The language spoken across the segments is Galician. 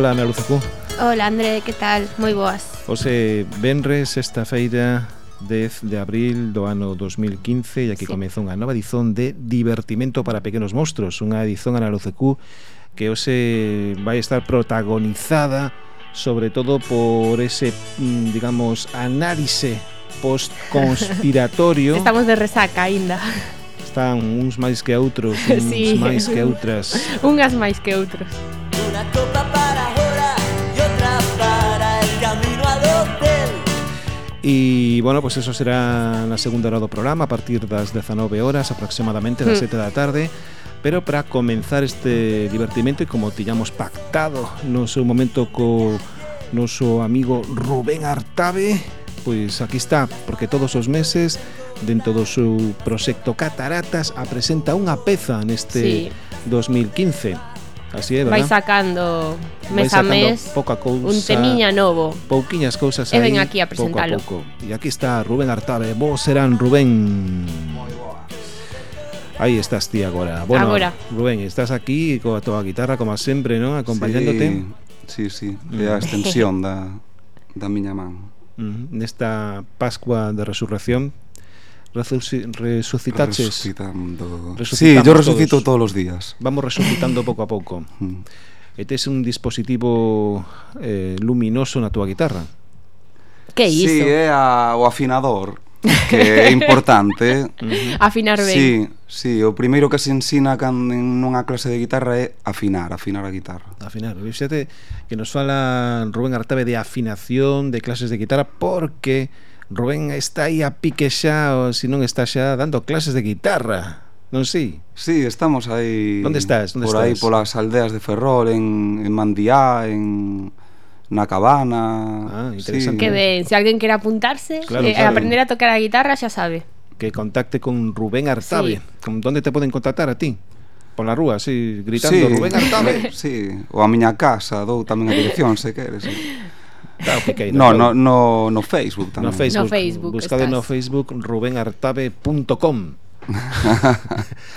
Ola, Ana Luzacú. Ola, André, que tal? Moi boas. Ose, venres esta feira 10 de abril do ano 2015 e aquí sí. comeza unha nova edición de Divertimento para Pequenos Monstros unha edición Ana Luzacú que ose vai estar protagonizada sobre todo por ese, mm, digamos, análise postconspiratorio. Estamos de resaca aínda. Están uns máis que outros, uns sí. máis que outras. Unhas máis que outros. Una copa E, bueno, pues eso será na segunda hora do programa a partir das 19 horas aproximadamente das mm. 7 da tarde pero para comenzar este divertimento e como tiñamos pactado no seu momento co noso amigo Rubén Artabe pois aquí está, porque todos os meses dentro do seu proxecto Cataratas apresenta unha peza neste sí. 2015 Así é, vai sacando mes vai sacando a mes poca cousa, un temiña novo. Pouquiñas cousas aí. E ven aquí a presentalo. Pouco a pouco. E aquí está Rubén Artabe. Vos serán Rubén. Moi boa. Aí estás ti agora. Bueno, agora. Rubén, estás aquí coa tua guitarra como sempre, non? Acompañándote. Sí, sí, sí. É a mm. extensión da, da miña man. Mm. Nesta Pascua de Resurrección resucitaches? Resucitando. Sí, yo resucito todos. todos. los días. Vamos resucitando pouco a pouco. este mm. E tes un dispositivo eh, luminoso na túa guitarra. Que iso? Sí, é a, o afinador que é importante. Uh -huh. Afinar ben. Sí, sí, o primeiro que se ensina can, en unha clase de guitarra é afinar, afinar a guitarra. Afinar. Fíxate que nos fala Rubén Artabe de afinación, de clases de guitarra, porque Rubén está aí a pique xa, ou se non está xa dando clases de guitarra. Non si? Sí? estamos aí. Onde estás? Onde por estás? aí polas aldeas de Ferrol, en, en Mandiá, en na cabana. Ah, interesante. Sí. Que ben, se alguén quere apuntarse, claro, eh, claro. aprender a tocar a guitarra xa sabe. Que contacte con Rubén Artabe. Sí. Con onde te poden contactar a ti? Pola rúa, así, gritando sí. Rubén Artabe. sí, ou a miña casa, dou tamén a dirección, se queres. Sí. Claro, que no, no, no, no Facebook tamén. No Facebook. No Facebook Buscade estás. no Facebook rubenartabe.com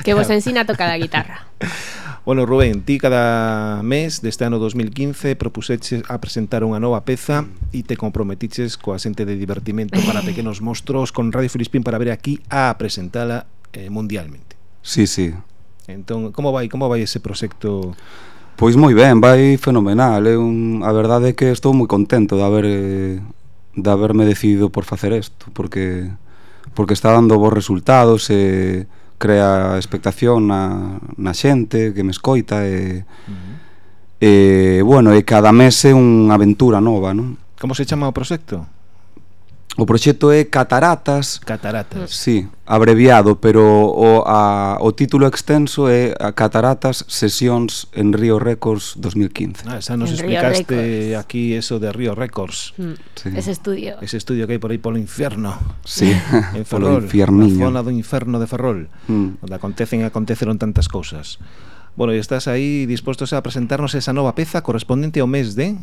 que vos ensina a tocar a guitarra. Bueno, Rubén, ti cada mes deste ano 2015 propuseches a presentar unha nova peza e te comprometiches coa xente de divertimento para pequenos monstruos con Radio Filispín para ver aquí a presentala eh, mundialmente. Sí, sí. Entón, como vai, como vai ese proxecto? Pois moi ben, vai fenomenal. É un, a verdade é que estou moi contento de haber de haberme decidido por facer isto, porque porque está dando bons resultados e crea expectación na, na xente que me escoita e, uh -huh. e bueno, e cada mes é unha aventura nova, non? Como se chama o proxecto? O proxecto é Cataratas. Cataratas. Sí, abreviado, pero o, a, o título extenso é a Cataratas Sesións en Río Records 2015. Ah, xa nos en explicaste aquí eso de Río Records. Mm. Sí. Ese estudio. Ese estudio que hai por aí polo inferno. Sí, en Ferrol, polo infierniño. Na zona do inferno de Ferrol, mm. onde acontecen e aconteceron tantas cousas. Bueno, e estás aí dispostos a presentarnos esa nova peza correspondente ao mes de...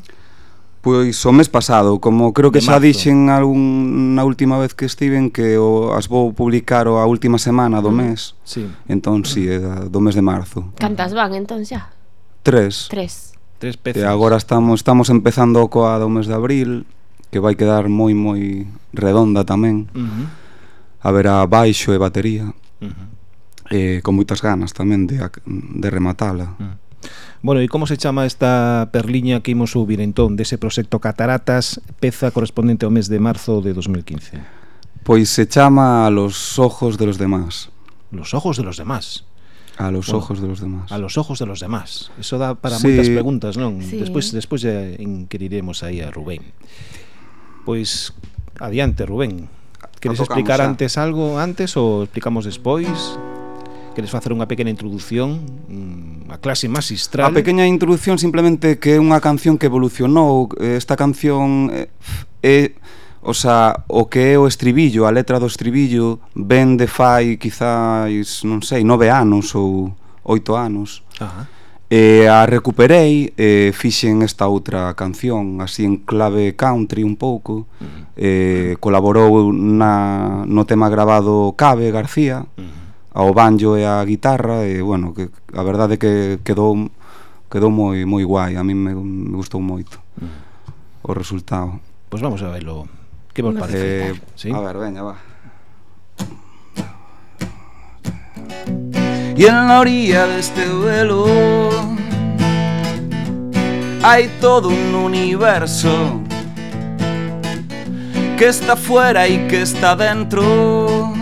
Pois o mes pasado, como creo que de xa marzo. dixen algunha última vez que estiven que o, as vou publicar a última semana do mm, mes. Sí. Entón, si, sí, do mes de marzo. Cantas van entón xa? Tres. Tres. Tres pezas. E agora estamos estamos empezando coa do mes de abril, que vai quedar moi moi redonda tamén. Uh -huh. Haberá baixo e batería. Uh -huh. Eh, con moitas ganas tamén de, de rematala. Uh -huh. Bueno, e como se chama esta perliña que imos ouvir entón dese proxecto Cataratas, peza correspondente ao mes de marzo de 2015? Pois se chama A los ojos de los demás. Los ojos de los demás. A los bueno, ojos de los demás. A los ojos de los demás. Eso dá para sí. moitas preguntas, non? Sí. Despois despois ya inquiriremos aí a Rubén. Pois adiante, Rubén. Queres explicar antes algo antes ou explicamos despois? queres facer unha pequena introdución a clase magistral. A pequena introdución simplemente que é unha canción que evolucionou eh, esta canción é, é o sea, o que é o estribillo a letra do estribillo ven de fai quizáis, non sei, nove anos ou oito anos. Ajá. e a recuperei e fixen esta outra canción así en clave country un pouco. Uh -huh. e, colaborou na, no tema grabado Cabe García. Uh -huh ao banjo e á guitarra e bueno, que a verdade que quedou quedou moi moi guai, a mí me, me gustou moito mm. o resultado. Pois pues vamos a verlo. Que vos parece? Eh, ¿Sí? A ver, veña, va. Y en la orilla de este velo hay todo un universo que está fuera y que está dentro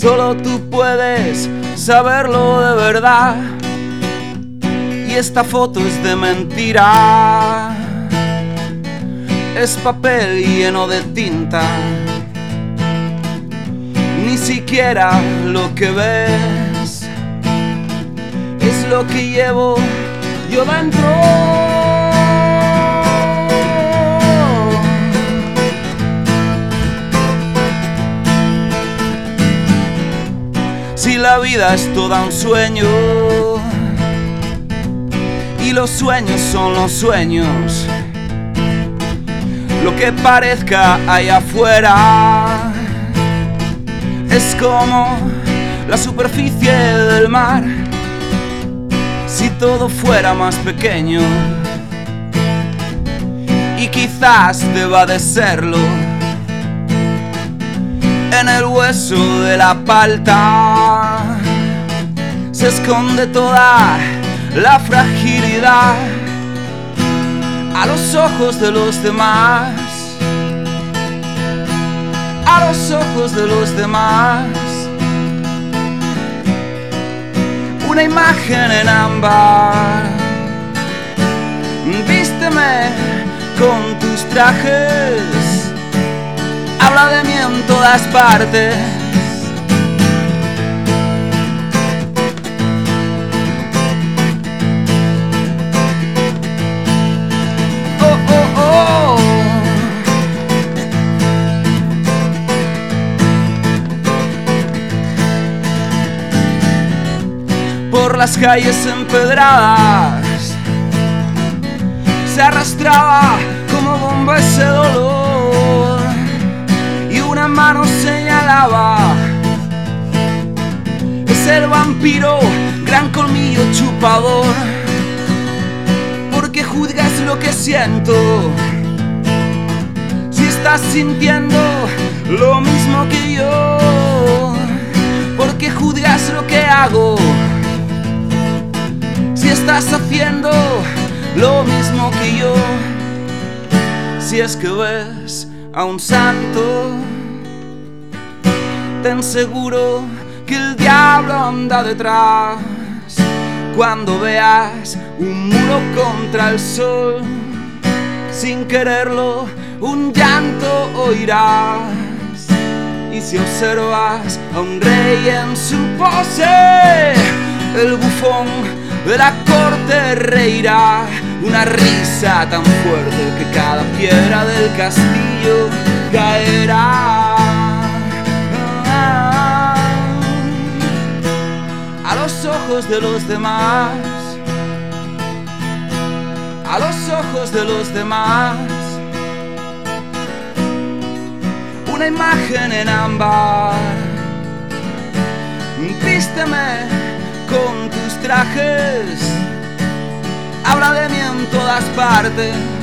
Solo tú puedes saberlo de verdad. Y esta foto es de mentira. Es papel lleno de tinta. Ni siquiera lo que ves es lo que llevo yo dentro. Si la vida es toda un sueño. Y los sueños son los sueños, lo que parezca allá afuera es como la superficie del mar. Si todo fuera más pequeño, y quizás deba de serlo, en el hueso de la palta. Se esconde toda la fragilidad a los ojos de los demás, a los ojos de los demás. Una imagen en ámbar, vísteme con tus trajes, habla de mí en todas partes. Oh, oh, oh. Las calles empedradas se arrastraba como bomba ese dolor mano señalaba. Es el vampiro gran colmillo chupador. Porque juzgas lo que siento. Si estás sintiendo lo mismo que yo. Porque juzgas lo que hago. Si estás haciendo lo mismo que yo. Si es que ves a un santo ten seguro que el diablo anda detrás. Cuando veas un muro contra el sol sin quererlo un llanto oirás. Y si observas a un rey en su pose el bufón de la corte reirá. Una risa tan fuerte que cada piedra del castillo caerá. Ojos de los demás, a los ojos de los demás, una imagen en ámbar. Vísteme con tus trajes, habla de mí en todas partes.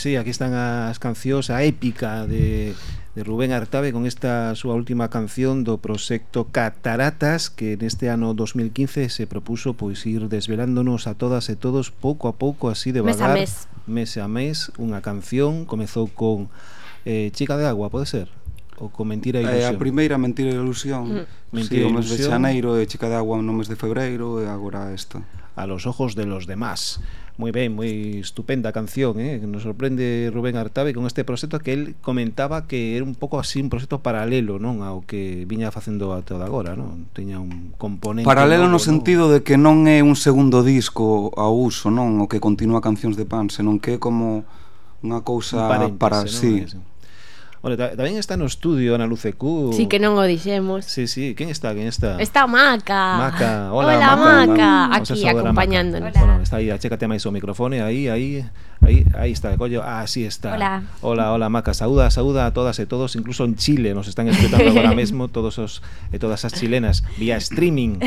sí, aquí están as cancións a épica de, de Rubén Artabe con esta súa última canción do proxecto Cataratas que neste ano 2015 se propuso pois ir desvelándonos a todas e todos pouco a pouco así de vagar mes a mes, mes, a mes unha canción comezou con eh, Chica de Agua, pode ser? ou con Mentira e eh, Ilusión? A primeira Mentira e Ilusión. Mm. Mentira sí, o mes de Xaneiro e Chica de Agua no mes de Febreiro e agora isto. A los ojos de los demás moi ben, moi estupenda canción, eh? nos sorprende Rubén Artabe con este proxecto que el comentaba que era un pouco así un proxecto paralelo, non, ao que viña facendo até agora, non? Teña un componente Paralelo novo, no sentido de que non é un segundo disco ao uso, non, o que continúa cancións de Pan, senón que é como unha cousa un para, non? sí, Ora, tamén está no estudio Ana Lucecu. Sí, que non o dixemos. Sí, sí, quen está? Quen está? Está Maca. Maca. Hola, Hola Maca. Maca. Aquí acompañándonos. Maca. Bueno, está aí, achécate máis o microfone, aí, aí, aí, aí está, collo. Ah, así sí está. Hola. Hola, hola Maca. Saúda, saúda a todas e todos, incluso en Chile nos están escutando agora mesmo todos os e todas as chilenas vía streaming.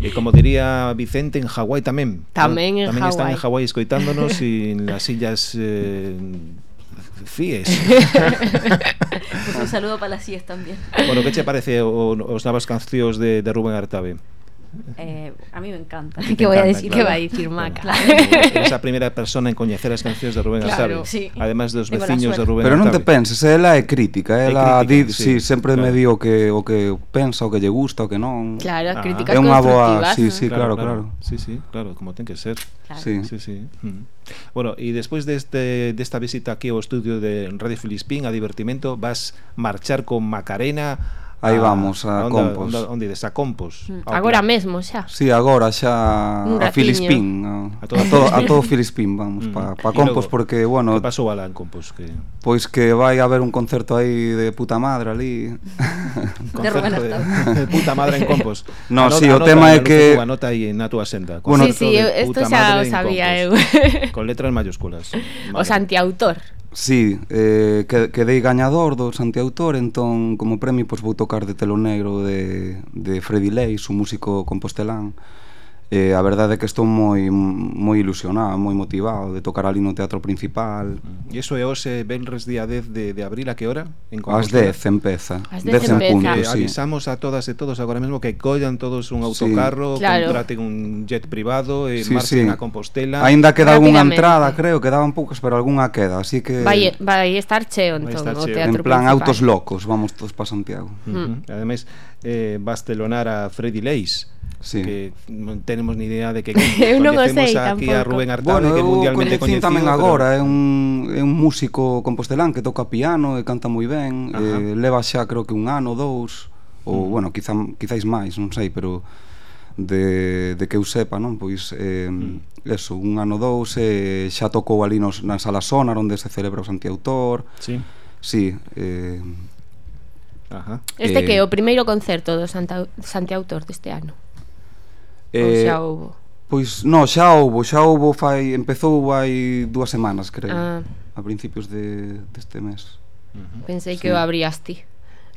E como diría Vicente en Hawái tamén. Tamén en Hawái. Tamén Hawaii. están en Hawái escoitándonos e nas sillas eh, fíes. pues un saludo para las CIES tamén. Bueno, que che parece o, os novas cancións de, de Rubén Artabe? Eh, a mí me encanta. Que voy encanta, a decir claro. que va a decir Maca. Bueno, claro. Eres a primeira persona en coñecer as cancións de Rubén claro, Sí. Además dos veciños de Rubén Pero non te penses, ela é crítica, ela é crítica, di, sí, sí, sempre claro. me di o que o que pensa, o que lle gusta, o que non. Claro, ah. críticas é unha boa, sí, sí, claro, claro, claro. Sí, sí, claro, como ten que ser. Claro. Sí, sí, sí. Mm. Bueno, e despois deste desta visita aquí ao estudio de Radio Filispín a divertimento, vas marchar con Macarena Aí ah, vamos, a, onde, Compos. Onde, onde ides? A Compos. Mm. Ah, agora plan. mesmo xa. Si, sí, agora xa Un a Filispín. A, a, todo, a todo, a todo Filispín vamos mm. pa, pa Compos logo, porque, bueno... Que pasou alá en Compos? Que... Pois que vai haber un concerto aí de puta madre ali. de, de, de puta madre en Compos. No, si, sí, o tema é que... Anota aí na túa senda. Bueno, sí, sí, isto xa o sabía eu. Con letras mayúsculas. O Santiautor. Sí, eh, quedei gañador do Santiautor, entón como premio pois, vou tocar de teloneiro de, de Freddy Leis, un músico compostelán, E a verdade é que estou moi moi ilusionado, moi motivado de tocar ali no teatro principal. Mm. E iso é hoxe venres día 10 de, de abril a que hora? En As 10 empeza. As 10 en punto, eh, sí. Avisamos a todas e todos agora mesmo que collan todos un autocarro, sí, claro. contraten un jet privado e sí, marchen sí. a Compostela. Aínda queda unha entrada, creo, quedaban poucas, pero algunha queda, así que Vai, vai estar cheo entón o teatro En plan principal. autos locos, vamos todos para Santiago. Uh -huh. Ademais, eh, vas telonar a Freddy Leis sí. que non tenemos ni idea de que eu non o sei aquí tampouco. a Rubén Artabe bueno, que mundialmente coñecido tamén agora é un é un músico compostelán que toca piano e canta moi ben Ajá. eh, leva xa creo que un ano dous ou mm. bueno, quizá, quizáis máis, non sei, pero de, de que eu sepa, non? Pois eh, mm. eso, un ano dous eh, xa tocou ali nos, na sala Sonar onde se celebra o Santiautor. Sí. Sí, eh, Ajá. Este eh, que é o primeiro concerto do Santa, Santiautor deste ano. Eh, Ou eh, xa houbo? Pois, no, xa houbo, xa houbo fai, empezou hai dúas semanas, creo. Ah. A principios de, deste mes. Uh -huh. Pensei sí. que o abrías ti.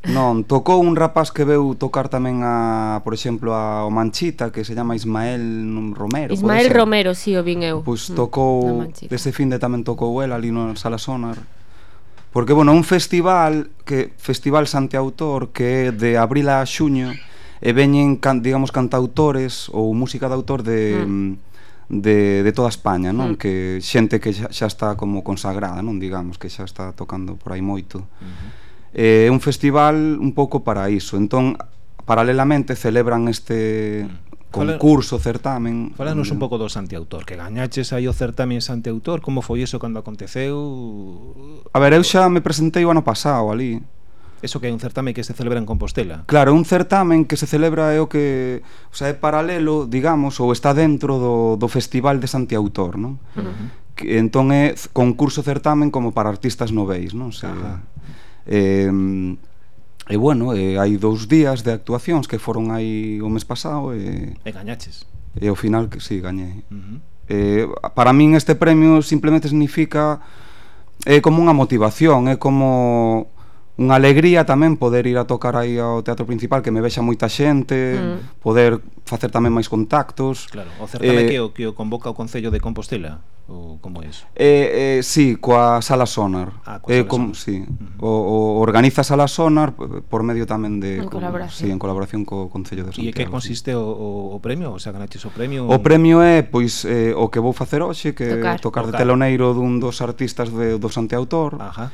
Non, tocou un rapaz que veu tocar tamén a, por exemplo, a o Manchita, que se chama Ismael Romero. Ismael Romero, si, sí, o vin eu. Pois mm, tocou, dese fin de tamén tocou el ali no Sala Sonar. Porque, bueno, un festival, que Festival Santiautor, que é de abril a xuño, e veñen, can, digamos, cantautores ou música de autor de... Mm de, de toda España, non? Mm. Que xente que xa, xa está como consagrada, non? Digamos, que xa está tocando por aí moito. É eh, un festival un pouco para iso. Entón, paralelamente celebran este mm. concurso, Fala, certamen... Falanos un pouco do Santiautor, que gañaches aí o certamen Santiautor, como foi iso cando aconteceu? A ver, eu xa me presentei o ano pasado ali, Eso que é un certame que se celebra en Compostela. Claro, un certamen que se celebra é o que, o sea, é paralelo, digamos, ou está dentro do, do Festival de Santiautor, non? Uh -huh. Que, entón é concurso certamen como para artistas noveis, non? O sea, Ajá. eh, E bueno, eh, hai dous días de actuacións que foron aí o mes pasado e... E gañaches. E ao final, que sí, gañei. Uh -huh. eh, para min este premio simplemente significa... É eh, como unha motivación, é como unha alegría tamén poder ir a tocar aí ao teatro principal que me vexa moita xente, mm. poder facer tamén máis contactos. Claro, o certame eh, que o que o convoca o Concello de Compostela ou como é iso? Eh, eh, sí, coa Sala Sonar. Ah, coa eh, Sala com, Sonar. Sí, mm. Mm-hmm. o, o organiza Sala Sonar por medio tamén de en como, colaboración. Sí, en colaboración co Concello de Santiago. E que consiste o, o, o premio? O sea, ganaches o premio? O premio é pois eh, o que vou facer hoxe que tocar, tocar, tocar. de teloneiro dun dos artistas de, do Santiautor. Ajá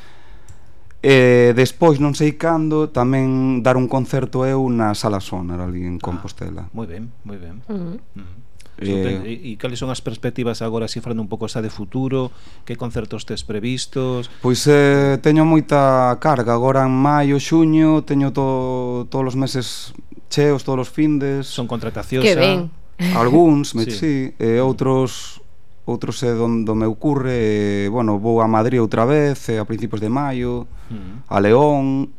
E despois, non sei cando, tamén dar un concerto eu na Sala Sonar ali en Compostela. Ah, moi ben, moi ben. Uh -huh. Uh -huh. E, e cales son as perspectivas agora si falando un pouco xa de futuro que concertos tes previstos Pois eh, teño moita carga agora en maio, xuño teño to, todos os meses cheos todos os findes son contratacións xa Algúns, me, sí. sí, e outros outros é do, do meu curre, e, bueno, vou a Madrid outra vez, a principios de maio, mm. a León,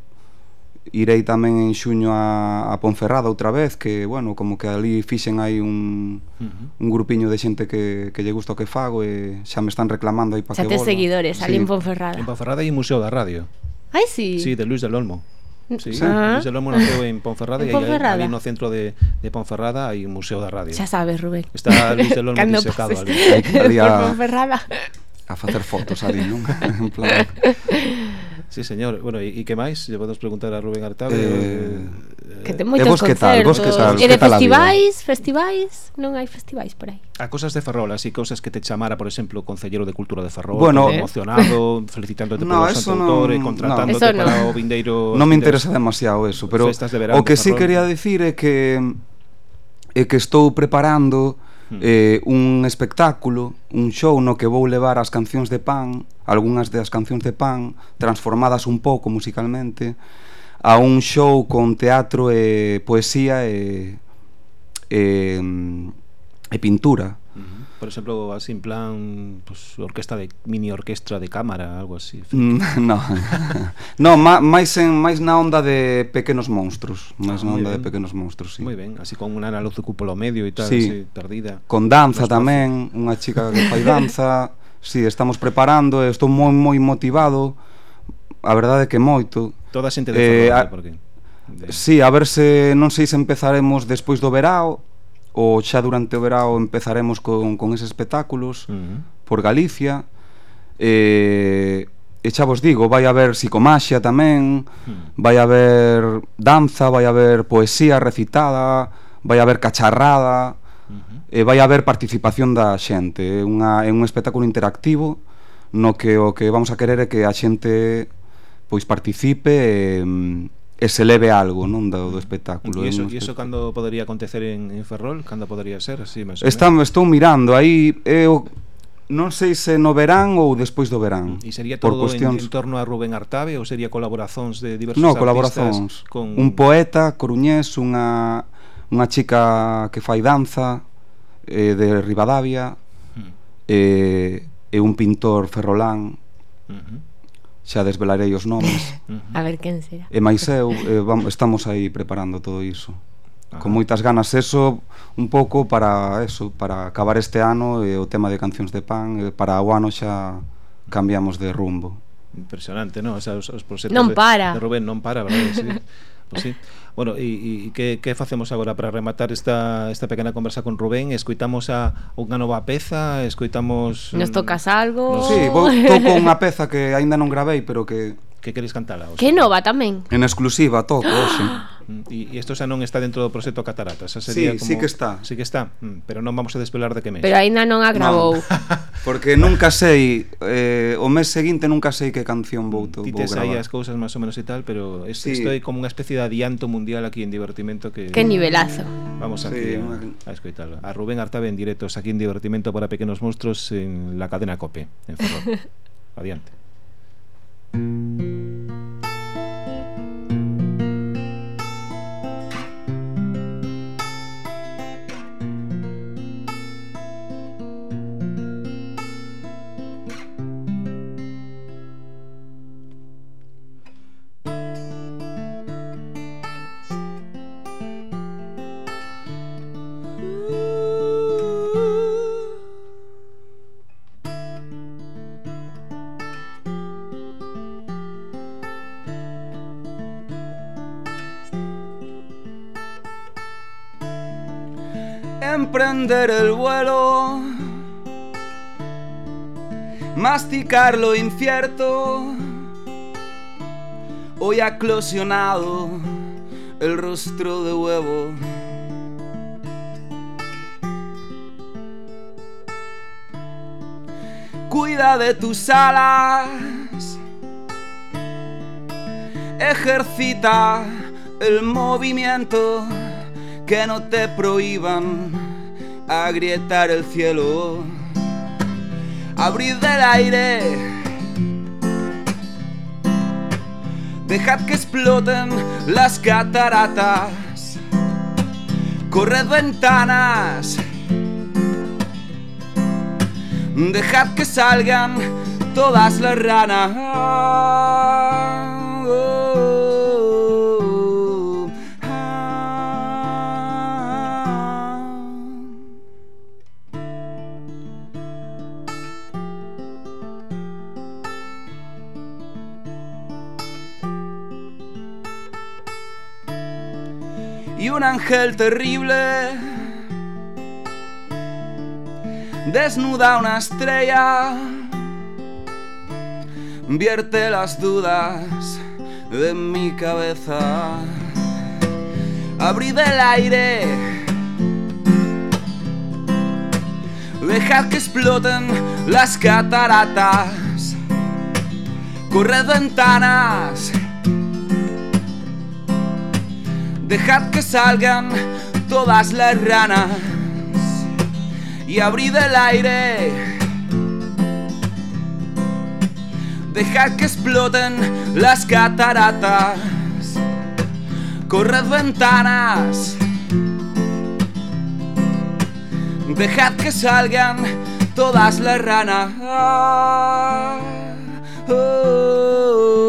irei tamén en xuño a, a Ponferrada outra vez, que, bueno, como que ali fixen hai un, uh un grupiño de xente que, que lle gusta o que fago e xa me están reclamando aí para que volva. Xa tes seguidores sí. en Ponferrada. En Ponferrada e Museo da Radio. Ai, sí. Sí, de Luis del Olmo. Sí, ah. José Lomo naceu en Ponferrada e ali no centro de, de Ponferrada hai un museo da radio. Xa sabes, Rubén. Está Luis de Lomo disecado ali. ali a, Ponferrada. A facer fotos ali, non? en plan... Sí, señor. Bueno, e que máis? Lle podemos preguntar a Rubén Artabe. Eh... Que ten eh, moitos e vos que tal, vos que tal, e de festivais, festivais, non hai festivais por aí. A cosas de Ferrol, así cousas que te chamara, por exemplo, o concelleiro de Cultura de Ferrol, bueno, eh? emocionado, felicitándote no, polo Santo Autor e contratándote no. para o vindeiro. Non me interesa demasiado eso, pero de verano, o que sí quería dicir é que é que estou preparando hmm. eh, un espectáculo, un show no que vou levar as cancións de Pan, algunhas das cancións de Pan transformadas un pouco musicalmente a un show con teatro e poesía e, e, mm, e pintura. Por exemplo, así en plan pues, orquesta de mini orquestra de cámara, algo así. no. no, ma, máis en máis na onda de pequenos monstruos, máis ah, na onda ben. de pequenos monstruos, sí. Moi ben, así con unha luz polo medio e tal, sí. así perdida. Con danza Nos tamén, unha chica que fai danza. sí, estamos preparando, estou moi moi motivado. A verdade é que moito Toda a xente de eh, Ferrol, a, porque... De... Sí, a ver se non sei se empezaremos despois do verao ou xa durante o verao empezaremos con, con eses espectáculos uh -huh. por Galicia eh, e xa vos digo, vai haber psicomaxia tamén uh -huh. vai haber danza, vai haber poesía recitada vai haber cacharrada uh -huh. e vai haber participación da xente é, unha, é un espectáculo interactivo no que o que vamos a querer é que a xente pois participe e, e se leve algo non do, do espectáculo. E iso, e iso cando podería acontecer en, en Ferrol? Cando podería ser? Así, máis Está, estou mirando, aí eu non sei se no verán ou despois do verán. E sería todo por cuestións... en, en torno a Rubén Artabe ou sería colaborazóns de diversos no, colaboracións con... Un poeta coruñés, unha, unha chica que fai danza eh, de Rivadavia, mm. eh, e un pintor ferrolán, uh -huh xa desvelarei os nomes. a ver quen será. E máis eu, eh, vamos, estamos aí preparando todo iso. Ajá. Con moitas ganas eso, un pouco para eso, para acabar este ano e eh, o tema de cancións de pan, eh, para o ano xa cambiamos de rumbo. Impresionante, non? O sea, os, os proxectos non para. De, de Rubén non para, verdade? Sí. Pois sí. Bueno, e, e que, que facemos agora para rematar esta, esta pequena conversa con Rubén? Escoitamos a unha nova peza? Escoitamos... Nos tocas mm, algo? Nos... sí, vou, toco unha peza que aínda non gravei, pero que que queres cantala hoxe. Que nova tamén. En exclusiva toco hoxe. E isto xa non está dentro do proxecto Cataratas xa sería sí, como Sí que está. Sí que está, mm, pero non vamos a desvelar de que mes. Pero aínda non a grabou. No, porque nunca sei eh, o mes seguinte nunca sei que canción vou to, Ti tes aí as cousas máis ou menos e tal, pero isto sí. é como unha especie de adianto mundial aquí en divertimento que Que nivelazo. Vamos aquí sí, a, a escoitalo. A Rubén Artabe en directos aquí en divertimento para pequenos monstruos en la cadena Cope, en Ferrol. Adiante. thank you El vuelo, masticar lo incierto. Hoy ha eclosionado el rostro de huevo. Cuida de tus alas, Ejercita el movimiento que no te prohíban agrietar el cielo. Abrid el aire. Dejad que exploten las cataratas. Corred ventanas. Dejad que salgan todas las ranas. Un ángel terrible. Desnuda una estrella, vierte las dudas de mi cabeza. Abrid el aire, dejad que exploten las cataratas, corred ventanas, dejad que salgan todas las ranas y abrid el aire. Dejad que exploten las cataratas. Corred ventanas. Dejad que salgan todas las ranas. Oh,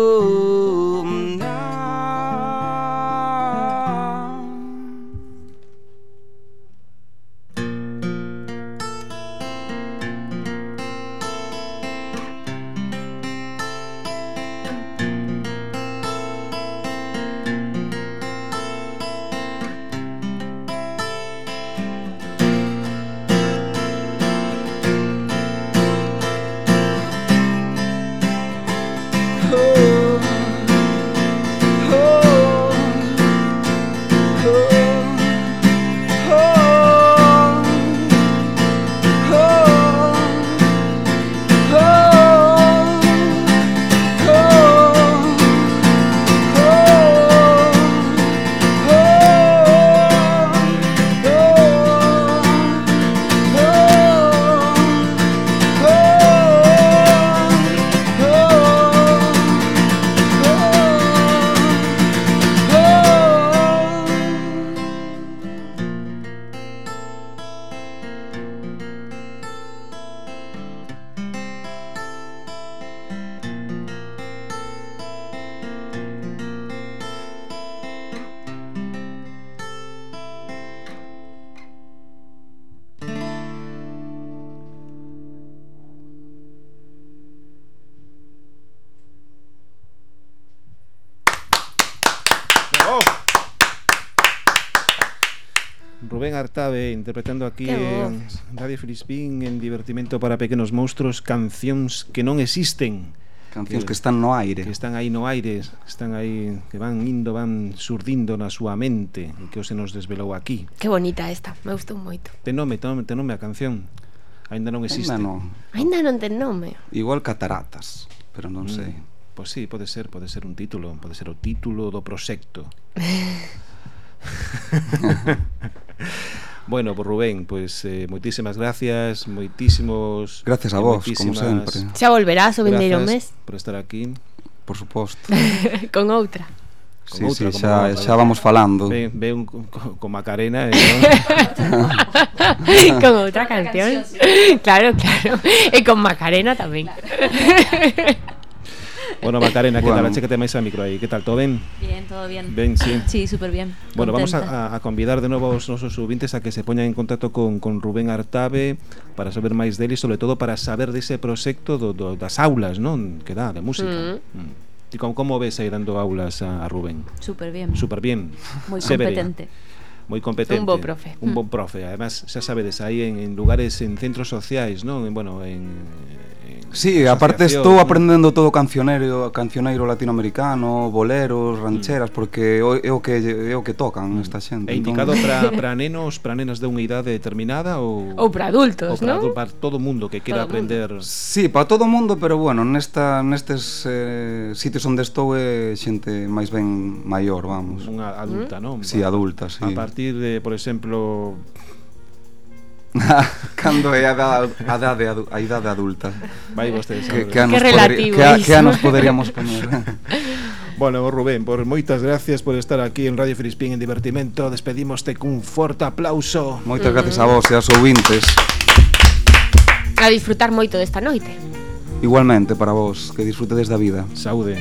interpretando aquí en Radio Filispín en Divertimento para Pequenos Monstruos cancións que non existen. Cancións que, que están no aire. que están aí no aire están aí que van indo, van surdindo na súa mente e que se nos desvelou aquí. Que bonita esta, me gustou moito. Ten nome, ten nome, ten nome a canción. Ainda non existe. ainda non, ainda non ten nome. Igual cataratas pero non mm. sei. Pois sí, pode ser, pode ser un título, pode ser o título do proxecto. Bueno, por Rubén, pois pues, eh, moitísimas gracias, moitísimos Gracias a eh, vos, como sempre. Xa volverás o vendeiro mes por estar aquí. Por suposto. con outra. Con sí, outra, sí, xa, outra. xa vamos falando. Ve, ve un, con, con Macarena e eh, ¿no? con outra canción. Claro, claro. E con Macarena tamén. Claro. Bueno, Macarena, que Bueno. tal? Achécate máis a micro aí. Que tal? Todo ben? Bien, todo bien. Ben, sí. Sí, súper bien. Bueno, vamos Contenta. a, a convidar de novo aos nosos subintes a que se poñan en contacto con, con Rubén Artabe para saber máis dele e sobre todo para saber dese proxecto do, do, das aulas, non? Que dá, de música. Mm. Ti como, como ves aí dando aulas a, a Rubén? Súper bien. Super bien. Vería. competente. Moi competente. Un bo profe. Un bon profe. Además, xa sabedes, aí en, en lugares, en centros sociais, non? En, bueno, en, Sí, asociación, aparte estou ¿no? aprendendo todo cancioneiro, cancioneiro latinoamericano, boleros, mm. rancheras, porque é o que é o que tocan mm. esta xente. É entón indicado para para nenos, para nenas de unha idade determinada ou ou para adultos, ou para, ¿no? para todo mundo que queira aprender. Mundo. Sí, para todo o mundo, pero bueno, nesta nestes eh, sitios onde estou é xente máis ben maior, vamos. Unha adulta, mm. non? Sí, adulta, sí. A partir de, por exemplo, cando é a, idade a, a idade adulta. Vai vostedes que, que, anos que relativo podri, que, que anos poderíamos poñer. Bueno, Rubén, por moitas gracias por estar aquí en Radio Filispín en Divertimento. Despedimoste cun forte aplauso. Moitas gracias a mm. vos e aos ouvintes. A disfrutar moito desta noite. Igualmente para vos, que disfrutedes da vida. Saúde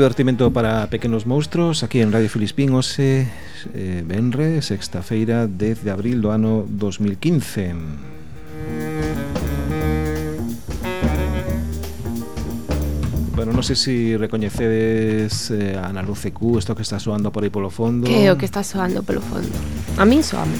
divertimento para pequenos monstruos aquí en Radio Filispín hoxe eh, Benre, sexta feira 10 de abril do ano 2015 Bueno, non sei se si recoñecedes eh, a Ana Luce Q, isto que está soando por aí polo fondo. Que é o que está soando polo fondo? A min soame.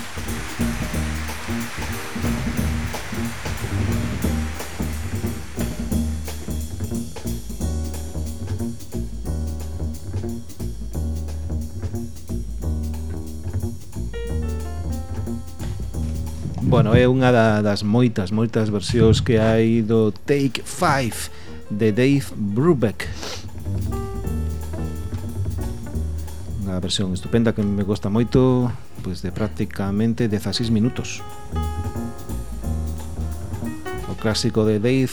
bueno, é unha da, das moitas, moitas versións que hai do Take 5 de Dave Brubeck. Unha versión estupenda que me gusta moito, pois de prácticamente 16 minutos. O clásico de Dave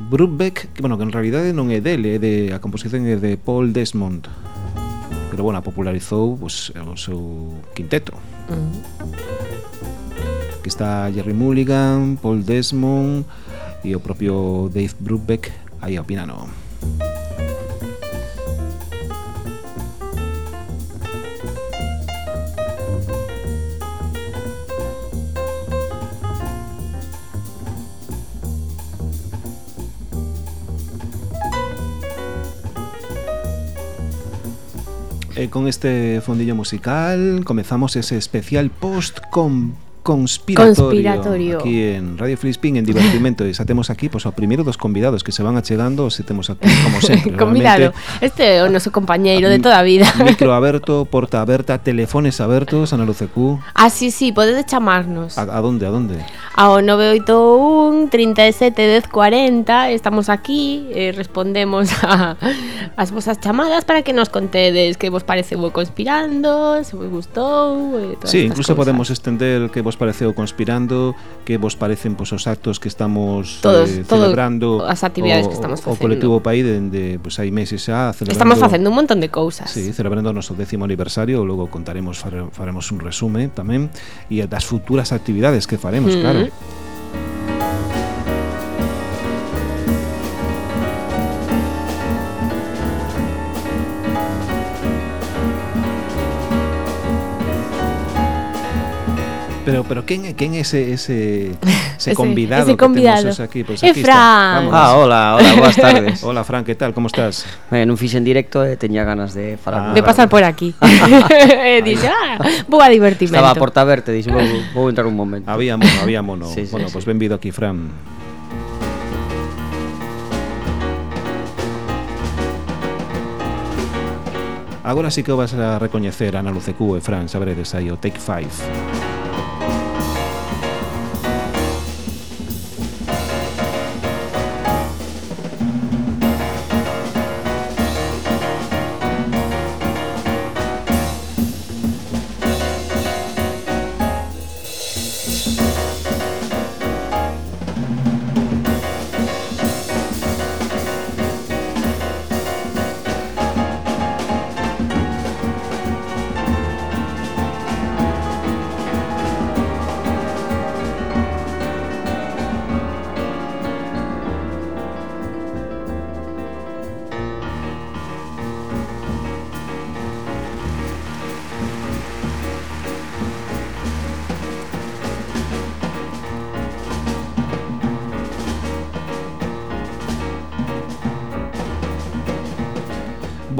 Brubeck, que, bueno, que en realidade non é dele, é de, a composición é de Paul Desmond. Pero, bueno, popularizou pues, o seu quinteto. Mm. Que está Jerry Mulligan, Paul Desmond e o propio Dave Brubeck aí ao piano. Con este fondillo musical comezamos ese especial post-com conspiratorio, conspiratorio. Aquí en Radio Filispín en divertimento e xa temos aquí pois, pues, o primeiro dos convidados que se van achegando se temos aquí como sempre Convidado, este é o noso compañeiro de toda a vida Micro aberto, porta aberta, telefones abertos Ana Luce Q. Ah, sí, sí, podedes chamarnos A, a donde, a donde? ao 981 37 10 40 estamos aquí e eh, respondemos a as vosas chamadas para que nos contedes que vos pareceu conspirando, se vos gustou, eh, todas Sí, incluso cousas. podemos estender que vos pareceu conspirando, que vos parecen pois, os actos que estamos eh, Todos, eh, celebrando as actividades o, que estamos facendo. O colectivo País dende pois hai meses xa celebrando Estamos facendo un montón de cousas. Sí, celebrando o noso décimo aniversario, logo contaremos fare, faremos un resume tamén e das futuras actividades que faremos, mm -hmm. claro. right. Pero, pero quen é quen é ese, ese, ese Ese- convidado ese que convidado. temos hoxe aquí? Pois É aquí Fran. está. Vamos. Ah, hola, hola, boas tardes. Hola, Fran, que tal? Como estás? Eh, non fixen directo e teña ganas de Ah. falar. De pasar por aquí E dixe, ah, boa divertimento Estaba a porta aberta, dixo, vou, vou entrar un momento. Había mono, había mono. Sí, sí, bueno, sí. pois pues benvido aquí, Fran. Agora sí que o vas a recoñecer Ana Lucecú e Fran, saberedes aí o Take 5.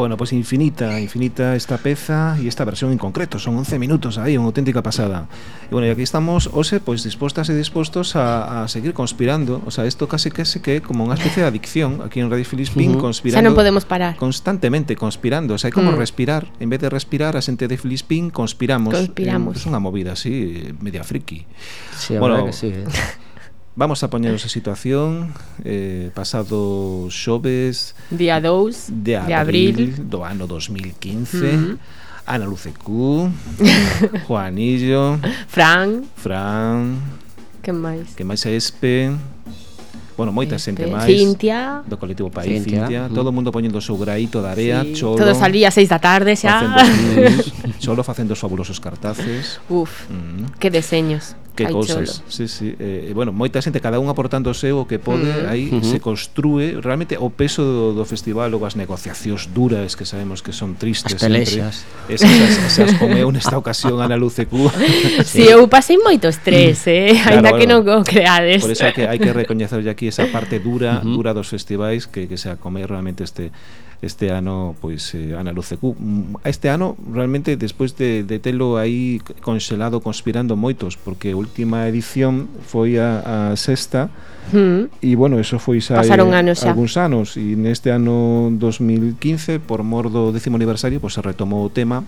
bueno, pues infinita, infinita esta peza y esta versión en concreto. Son 11 minutos ahí, una auténtica pasada. Y bueno, y aquí estamos, Ose, pues dispuestas y dispuestos a, a seguir conspirando. O sea, esto casi casi que como una especie de adicción aquí en Radio Filispín, uh -huh. conspirando. O sea, no podemos parar. Constantemente conspirando. O sea, hay como uh -huh. respirar. En vez de respirar a gente de Filispín, conspiramos. Conspiramos. Es una movida así, media friki. Sí, bueno, que sí. ¿eh? Vamos a poñeros a situación eh, pasado xoves día 2 de abril, de abril. do ano 2015 uh -huh. Ana Lucecú Juanillo Fran. Fran. Que máis? que máis a Espe bueno, moita xente máis Cintia, do colectivo País, Cintia, Cintia mm. todo o mundo poñendo o seu graito de area, sí. cholo. Todos al día 6 da tarde xa. Filmes, cholo facendo os fabulosos cartaces. Uf, mm. que deseños. Que Ay, cousas. Cholo. Sí, sí. Eh, eh, bueno, moita xente, cada un aportando o seu o que pode, mm. aí uh -huh. se construe realmente o peso do, do festival ou as negociacións duras que sabemos que son tristes. As pelexas. Esas, esas, as como nesta ocasión a na Luce Cuba. Si sí, eu pasei moito estrés, eh, claro, ainda bueno, que non o creades. Por eso hai que, hai que recoñecer aquí esa parte dura, uh -huh. dura dos festivais que, que se acomei realmente este este ano pois eh, Ana Lucecú mm, este ano realmente despois de, de telo aí conxelado conspirando moitos porque a última edición foi a, a sexta mm. e bueno, eso foi xa pasaron eh, anos xa algúns anos e neste ano 2015 por mor do décimo aniversario pois se retomou o tema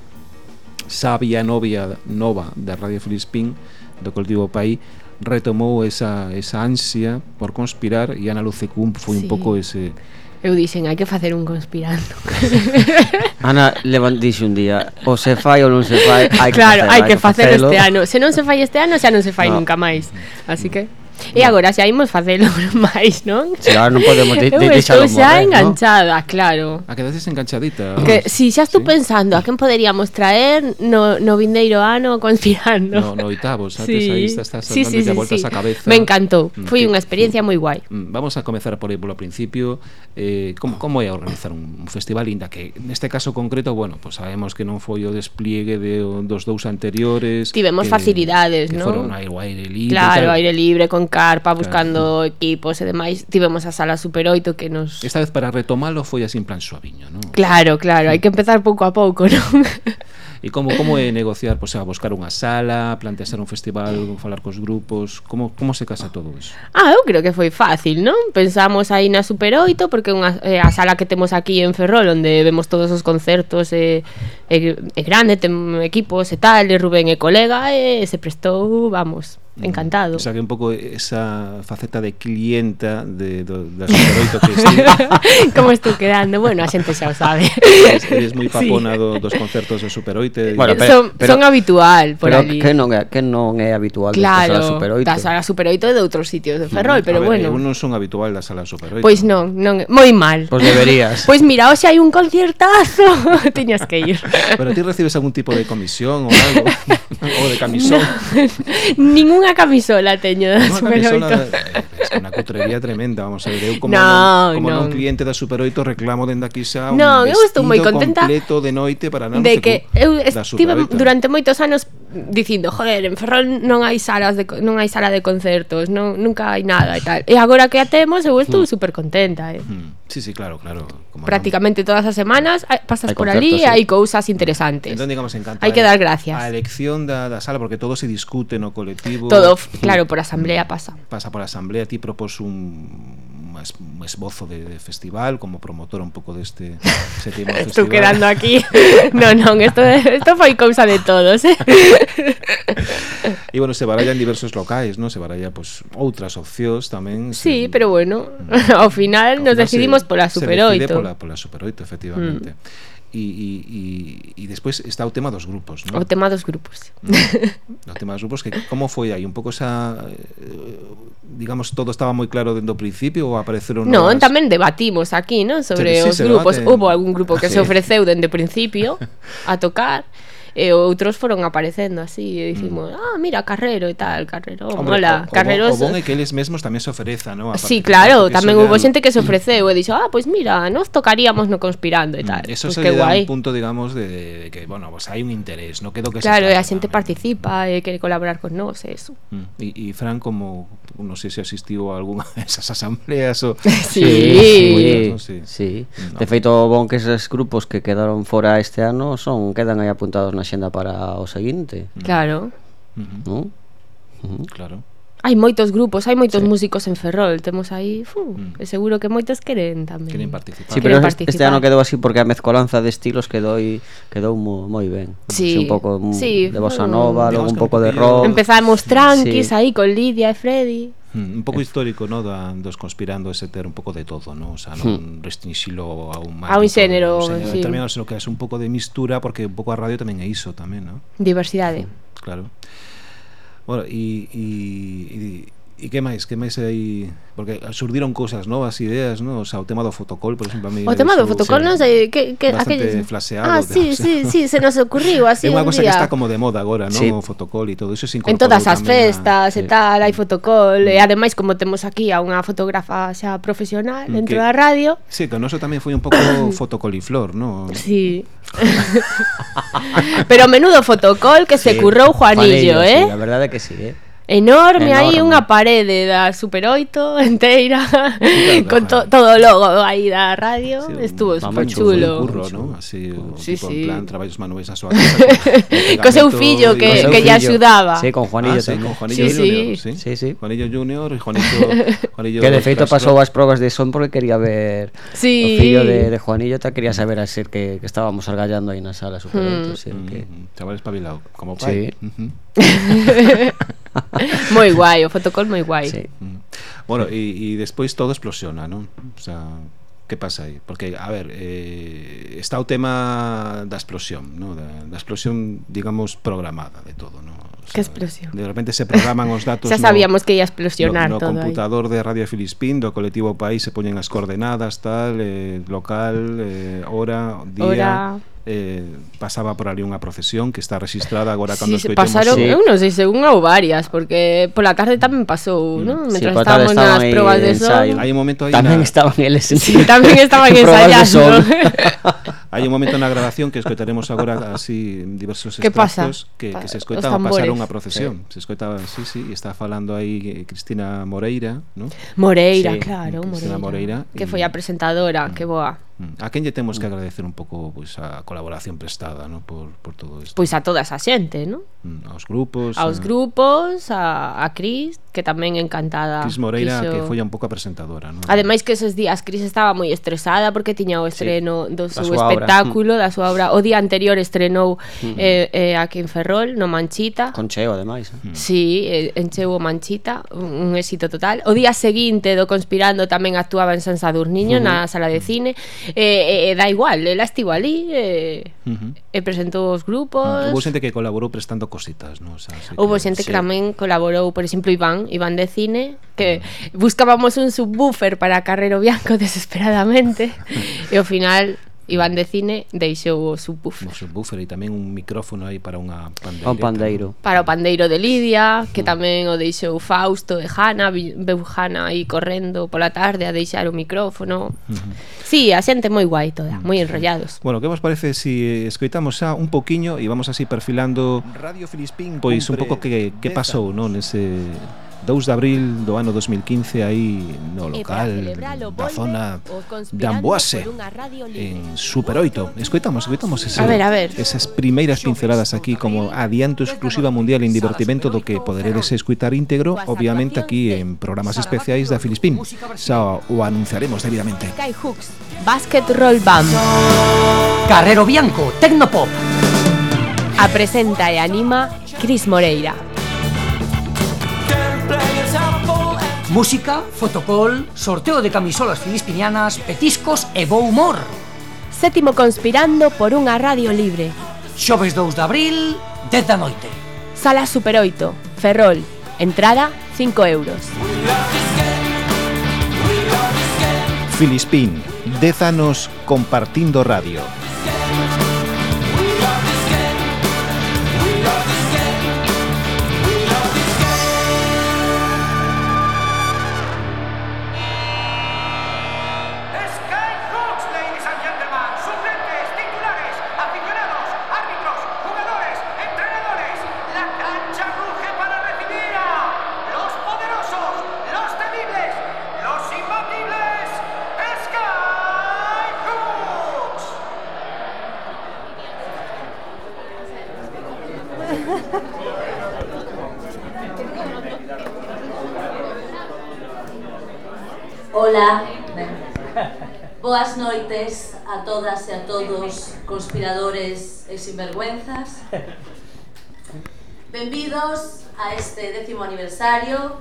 Sabia novia nova da Radio Filispín do colectivo Paí retomou esa, esa ansia por conspirar e Ana Lucecum foi sí. un pouco ese... Eu dixen, hai que facer un conspirando. Ana, levan dixe un día, o se fai ou non se fai, hai que Claro, hai que facer este ano. Se non se fai este ano, xa non se fai no. nunca máis. Así que... E agora xa imos facelo máis, non? Si, agora non podemos de, de, deixalo morrer, xa enganchada, ¿no? claro. A quedades enganchadita. Que, si, xa estou sí. pensando a quen poderíamos traer no, no vindeiro ano confinando. No, no oitavo, xa sí. aí estás, estás sí, sí, sí, voltas sí. a cabeza. Me encantou, mm, foi unha experiencia moi guai. Mm, vamos a comezar por aí polo principio. Eh, como, como é organizar un, un festival inda que neste caso concreto, bueno, pues sabemos que non foi o despliegue de, dos dous anteriores. Tivemos que, facilidades, non? Foron ao aire libre. Claro, aire libre, con carpa buscando claro. equipos e demais tivemos a sala Super 8 que nos Esta vez para retomalo foi así en plan suaviño, non? Claro, claro, sí. hai que empezar pouco a pouco, non? E como como é negociar, pois, a buscar unha sala, plantear un festival, falar cos grupos, como como se casa todo iso? Ah, eu creo que foi fácil, non? Pensamos aí na Super 8 porque unha eh, a sala que temos aquí en Ferrol onde vemos todos os concertos eh, é eh, eh, eh, grande, ten equipos e tal, e Rubén é colega e eh, se prestou, vamos, mm. encantado. O sea, que un pouco esa faceta de clienta de, do, das superoito que estive. Como estou quedando? Bueno, a xente xa o sabe. Eres, eres moi papona sí. do, dos concertos de superoito superoite. Bueno, pero, son, pero, son habitual por pero ali. Que non é, que non é habitual claro, da sala superoite. da sala superoite de outros sitios de mm, Ferrol, mm, pero ver, bueno. Eu non son habitual da sala superoite. Pois non, non, moi mal. Pois deberías. pois mira, hoxe hai un concertazo, tiñas que ir. pero ti recibes algún tipo de comisión ou algo? ou de camisón? No, ninguna camisola teño da superoite. Es que unha cutrería tremenda, vamos a ver, eu como, no, non, como non. non cliente da Super 8 reclamo dende aquí xa un no, eu estou moi contenta completo de noite para non de que eu eu estive durante moitos anos dicindo, joder, en Ferrol non hai salas de non hai sala de concertos, non nunca hai nada e tal. E agora que a temos, eu estou mm. super contenta, eh. Hmm. Sí, sí, claro, claro. Como Prácticamente todas as semanas hai, pasas hai por ali e sí. hai cousas interesantes. Entón, digamos, encanta. Hai que dar gracias. A elección da, da sala, porque todo se discute no colectivo. Todo, claro, por asamblea pasa. Pasa por asamblea, ti propós un es, un esbozo de, de, festival como promotor un pouco deste séptimo festival. Estou quedando aquí. non, non, isto isto foi cousa de todos, eh. E bueno, se baralla en diversos locais, non? Se baralla pues outras opcións tamén. Sí, se... pero bueno, mm. ao final nos decidimos se, pola Super 8. Se decide pola, pola Super 8, efectivamente. Mm e, e, e despois está o tema dos grupos non? o tema dos grupos. No, o tema dos grupos mm. que como foi aí un pouco esa eh, digamos todo estaba moi claro dende o principio ou apareceron non, novas... tamén debatimos aquí non sobre sí, os grupos. debate... hubo algún grupo que sí. se ofreceu dende o principio a tocar. e outros foron aparecendo así e dicimos, mm. ah, mira, Carrero e tal, Carrero, Hombre, mola, o, Carreros... O, o bon é que eles mesmos tamén se ofreza, non? Sí, claro, tamén houbo xente que se ofreceu e dixo, ah, pois pues mira, nos tocaríamos no conspirando e mm, tal. Mm, eso pues se que guai. un punto, digamos, de, de que, bueno, pues hai un interés, no quedo que Claro, e a xente participa e quere colaborar con nós, eso. Mm. E, e Fran, como, non sei sé se asistiu a algunha desas asambleas ou... sí, sí, no? sí. sí. No. De feito, bon que eses grupos que quedaron fora este ano son, quedan aí apuntados na xenda para o seguinte. Claro. Uh -huh. Non? Uh -huh. Claro hai moitos grupos, hai moitos sí. músicos en Ferrol, temos aí, fu, mm. e seguro que moitos queren tamén. Queren participar. Sí, pero queren participar. este ano quedou así porque a mezcolanza de estilos quedou quedou mo, moi ben. Sí. Un pouco mm, sí. de bossa mm. nova, mm. logo un pouco de rock. Empezamos tranquis sí. aí con Lidia e Freddy. Mm, un pouco eh. histórico, no, da, dos conspirando ese ter un pouco de todo, no, o sea, non restringilo restrinxilo a un máis. A un xénero, sí. Determinado, sino que é un pouco de mistura porque un pouco a radio tamén é iso tamén, no? Diversidade. Hmm, claro. Bueno, y, y, E que máis? Que máis hai... Porque surdiron cousas novas, ideas, non? O sea, o tema do fotocol, por exemplo, a mí... O tema do fotocol, non sei... Que, que, bastante aquellos... flaseado. Ah, sí, sí, sí, se nos ocurriu así É unha cosa que está como de moda agora, non? Sí. O fotocol e todo iso se En todas as festas a... e tal, hai mm. fotocol. Mm. E ademais, como temos aquí a unha fotógrafa xa profesional mm, dentro que... da radio... Sí, que o noso tamén foi un pouco fotocoliflor, non? Sí. Pero menudo fotocol que sí. se currou Juanillo, Juanillo, eh? Sí, a verdade é que sí, eh? Enorme, aí Enorme. unha parede da Super 8 enteira Con to, todo o logo aí da radio Sí, un- Estuvo super un chulo Un curro, ¿no? Así, Sí, tipo, sí. en plan, traballos manuais a súa casa. Co seu fillo que- que lle axudaba. Sí, con Juanillo ah, sí, con Juanillo Sí. Junior, sí. Sí, sí. Juanillo Junior e Juanillo, Juanillo Que de feito pasou as probas de son porque quería ver Sí. o fillo de, de Juanillo ta quería saber a ser que, que estábamos algallando aí na sala super Hmm. mm. sí, que... Mm, chaval espabilado, como pai. Sí. Ujú. moi guai, o fotocol moi guai. Sí. Mm. Bueno, e despois todo explosiona, non? O sea, que pasa aí? Porque, a ver, eh, está o tema da explosión, ¿no? da, da explosión, digamos, programada de todo. ¿no? O que explosión? De repente se programan os datos... Xa sabíamos no, que ia explosionar no, no todo computador de Radio Filispín, do colectivo País, se poñen as coordenadas, tal, eh, local, eh, hora, día... Hora eh, pasaba por ali unha procesión que está registrada agora cando sí, escoitemos. Pasaron, sí. eu non sei, según ou varias, porque pola tarde tamén pasou, mm. non? Mentras sí, estábamos nas probas de sol. Hai un momento aí tamén na... estaban eles. Sí, tamén estaban ensaiando. Hai un momento na grabación que escoitaremos agora así diversos que extractos pasa? que, que se escoitaba pasar unha procesión. Sí. Se escoitaba, sí, sí, e está falando aí eh, Cristina Moreira, ¿no? Moreira, sí, claro, Cristina Moreira. Moreira. Que y... foi a presentadora, mm. que boa. Mm. A quen lle temos que agradecer un pouco pois a colaboración prestada, no, por, por todo isto. Pois a toda esa xente, non? Mm, aos grupos, aos a... grupos, a a Cris, que tamén encantada. Cris Moreira quiso... que foi un pouco a presentadora, non? Ademais que esos días Cris estaba moi estresada porque tiña o estreno sí, do seu espectáculo, obra. da súa obra. O día anterior estrenou mm. eh, eh aquí en Ferrol, no Manchita. Con cheo ademais. Eh? Sí, eh, encheu o Manchita, un, un éxito total. O día seguinte do Conspirando tamén actuaba en San Sadurniño uh -huh. na sala de cine e, e, da igual, ela estivo ali e, uh -huh. e presentou os grupos. Uh, houve xente que colaborou prestando cositas, ¿no? O sea, houve xente sí. que tamén colaborou, por exemplo, Iván, Iván de Cine, que uh -huh. buscábamos un subwoofer para Carrero Bianco desesperadamente e ao final Iván de Cine deixou o subwoofer. O subwoofer e tamén un micrófono aí para unha pandeira. Un pandeiro. Para o pandeiro de Lidia, que mm. tamén o deixou Fausto e Hanna, veu Hanna aí correndo pola tarde a deixar o micrófono. Sí, a xente moi guai toda, mm. moi enrollados. Bueno, que vos parece se si escoitamos xa un poquiño e vamos así perfilando Radio Filispín pois un pouco que, que pasou, non, nese 2 de abril do ano 2015 aí no local da zona de Amboase en Super 8 escoitamos, escoitamos ese, a ver, a ver. esas primeiras pinceladas aquí como adianto exclusiva mundial en divertimento do que poderedes escuitar íntegro obviamente aquí en programas especiais da Filispín. Xa o anunciaremos debidamente. Sky Hooks, Basket Roll Band. Carrero Bianco, Tecnopop. A presenta e anima Cris Moreira. Música, fotocol, sorteo de camisolas filispinianas, petiscos e bo humor. Sétimo conspirando por unha radio libre. Xoves 2 de abril, 10 da noite. Sala Super 8, Ferrol. Entrada 5 euros. Filispín, 10 anos compartindo radio. noites a todas e a todos conspiradores e sinvergüenzas. Benvidos a este décimo aniversario.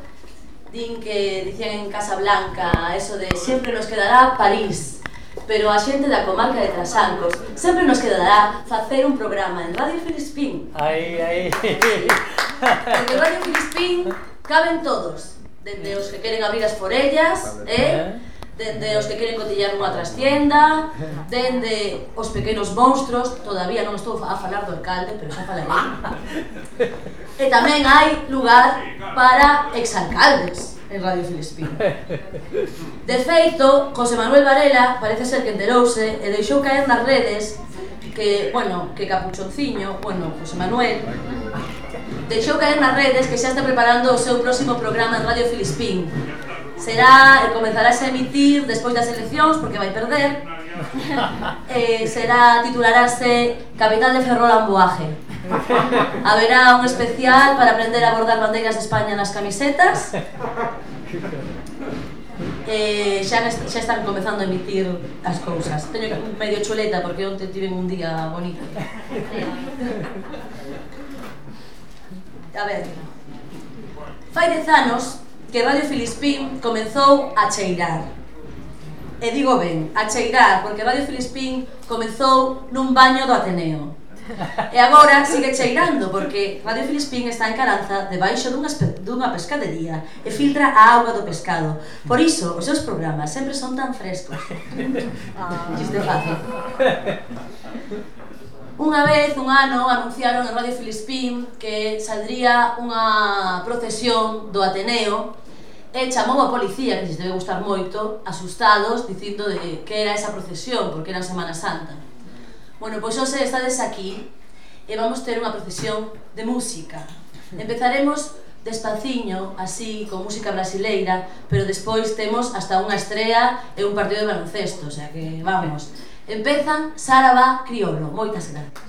Din que dicían en Casa Blanca eso de sempre nos quedará París, pero a xente da comarca de Trasancos sempre nos quedará facer un programa en Radio Filispín. Aí, aí Porque Radio Filispín caben todos, dende os que queren abrir as forellas, eh? eh? dende os que queren cotillar unha trastienda, dende os pequenos monstros, todavía non estou a falar do alcalde, pero xa falarei. e tamén hai lugar para exalcaldes en Radio Filispín. De feito, José Manuel Varela parece ser que enterouse e deixou caer nas redes que, bueno, que Capuchonciño, bueno, José Manuel, deixou caer nas redes que xa está preparando o seu próximo programa en Radio Filispín, será, eh, comenzarás a emitir despois das eleccións, porque vai perder, eh, será, titularase Capital de Ferrol Amboaje. Haberá un especial para aprender a bordar bandeiras de España nas camisetas. Eh, xa, xa están comezando a emitir as cousas. Teño medio chuleta porque onte tiven un día bonito. A ver, fai dez anos que Radio Filispín comezou a cheirar. E digo ben, a cheirar, porque Radio Filispín comezou nun baño do Ateneo. E agora sigue cheirando, porque Radio Filispín está en Caranza debaixo dunha, dunha pescadería e filtra a auga do pescado. Por iso, os seus programas sempre son tan frescos. Chiste fácil. Unha vez, un ano, anunciaron en Radio Filispín que saldría unha procesión do Ateneo e chamou a policía, que se debe gustar moito, asustados, dicindo de que era esa procesión, porque era Semana Santa. Bueno, pois hoxe estades aquí e vamos ter unha procesión de música. Empezaremos despaciño, así, con música brasileira, pero despois temos hasta unha estrela e un partido de baloncesto, o sea que vamos. Empezan Sarabá Criolo. Moitas grazas.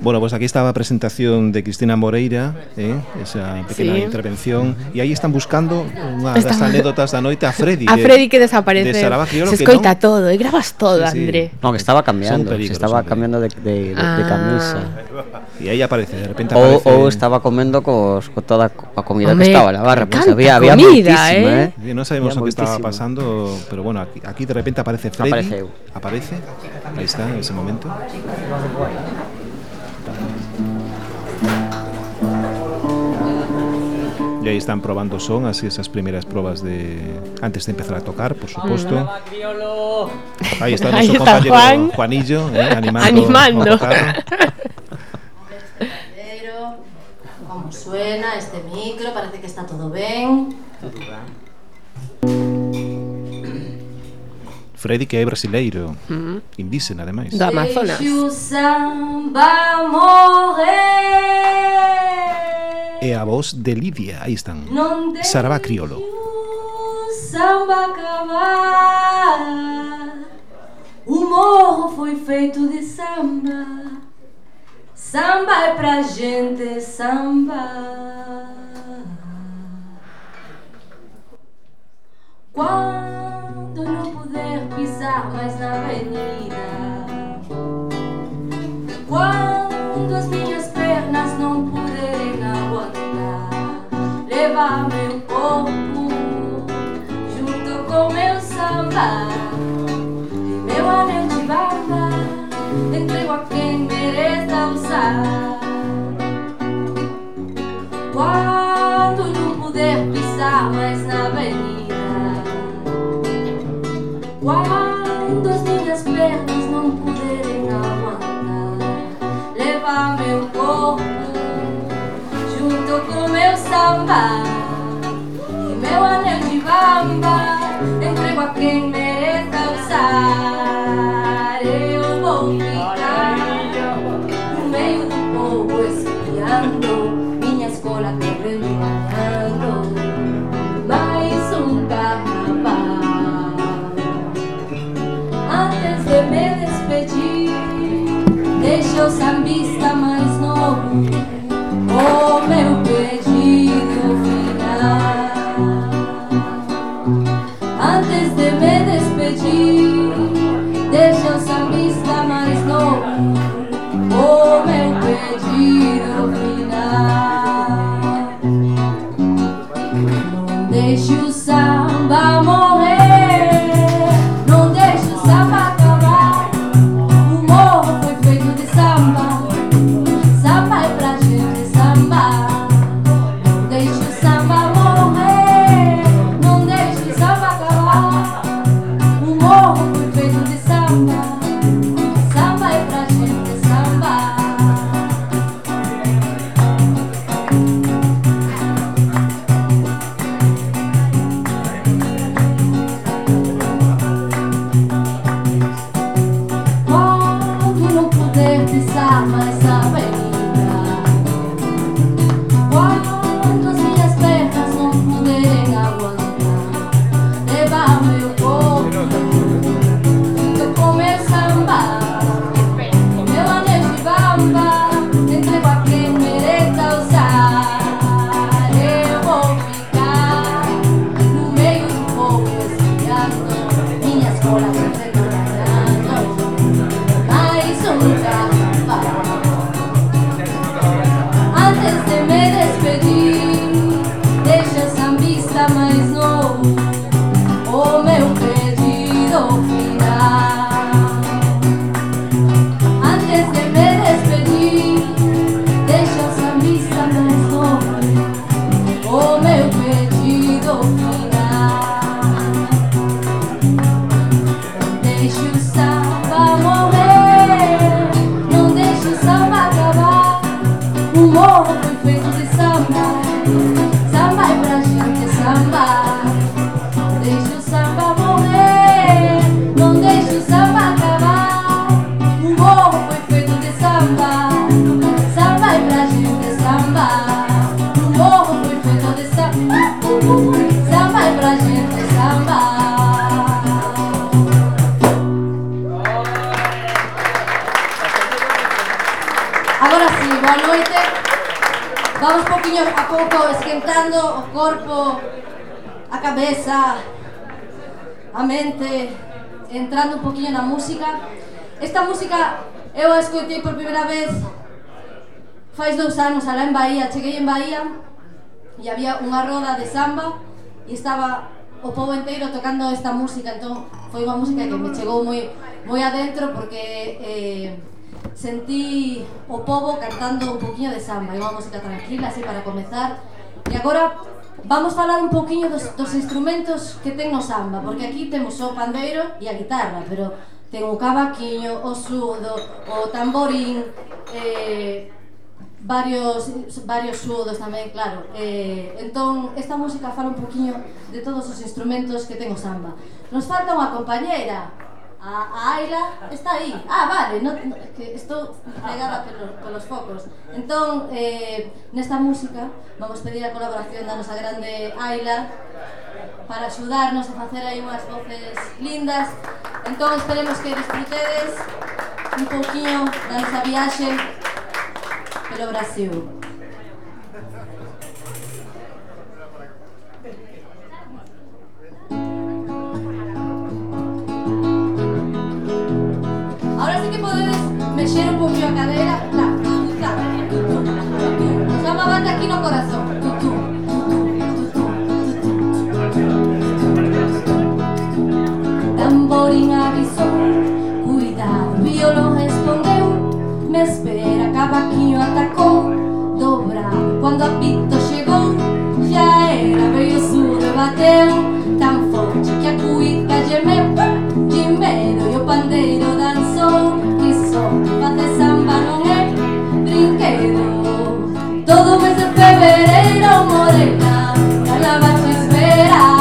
Bueno, pues aquí estaba a presentación de Cristina Moreira, eh, esa pequena sí. intervención, e aí están buscando unha das Está... anécdotas da noite a Freddy. A de, Freddy que desaparece. De Sarabá, se escoita non... todo, e grabas todo, sí, sí. André. No, que estaba cambiando, peligros, se estaba cambiando de, de, de, ah. de camisa. E aí aparece, de repente aparece... Ou, ou estaba comendo cos, co toda a comida Home, ¿eh? ¿eh? que estaba na barra, pois pues había, había comida, eh? eh? Non sabemos o que estaba pasando, pero bueno, aquí, aquí de repente aparece Freddy. Aparece. Aparece, aí está, en ese momento. ya están probando son, así esas primeras pruebas de antes de empezar a tocar, por supuesto. Ahí está nuestro Ahí compañero Juan. Juanillo, eh, animando. animando. Cómo suena este micro, parece que está todo bien. Freddy que é brasileiro, uh -huh. indígena ademais. Do Amazonas. E a voz de Lidia, aí están. Sarabá Criolo. samba acabar. O morro foi feito de samba. Samba é pra gente samba. Quando não puder pisar mais na avenida. bamba, me van en mi bamba, entrego a quien me You o samba morrer. Agora sí, boa noite. Vamos poquinho a pouco esquentando o corpo, a cabeza, a mente, entrando un poquinho na música. Esta música eu a escoitei por primeira vez faz dous anos alá en Bahía. Cheguei en Bahía e había unha roda de samba e estaba o povo inteiro tocando esta música, entón foi unha música que me chegou moi moi adentro porque eh, sentí o povo cantando un poquinho de samba, é unha música tranquila, así para comezar. E agora vamos falar un poquinho dos, dos instrumentos que ten o samba, porque aquí temos o pandeiro e a guitarra, pero ten o cavaquiño, o sudo, o tamborín, eh, varios varios sudos tamén, claro. Eh, entón, esta música fala un poquinho de todos os instrumentos que ten o samba. Nos falta unha compañeira, A, a Aila está aí. Ah, vale, no, no, que estou pegada pelo, pelos focos. Entón, eh, nesta música vamos pedir a colaboración da nosa grande Aila para axudarnos a facer aí unhas voces lindas. Entón, esperemos que disfrutedes un pouquinho da nosa viaxe pelo Brasil. Ahora sí que podés mexer un poquillo a cadera, la puta, Llama banda aquí no corazón, Tamborín avisó, cuidado, violón respondeu, me espera, cavaquinho atacou, dobrado, quando apito chegou, já era, veio surdo, bateu. todo mes de febrero, morena, la bacha espera.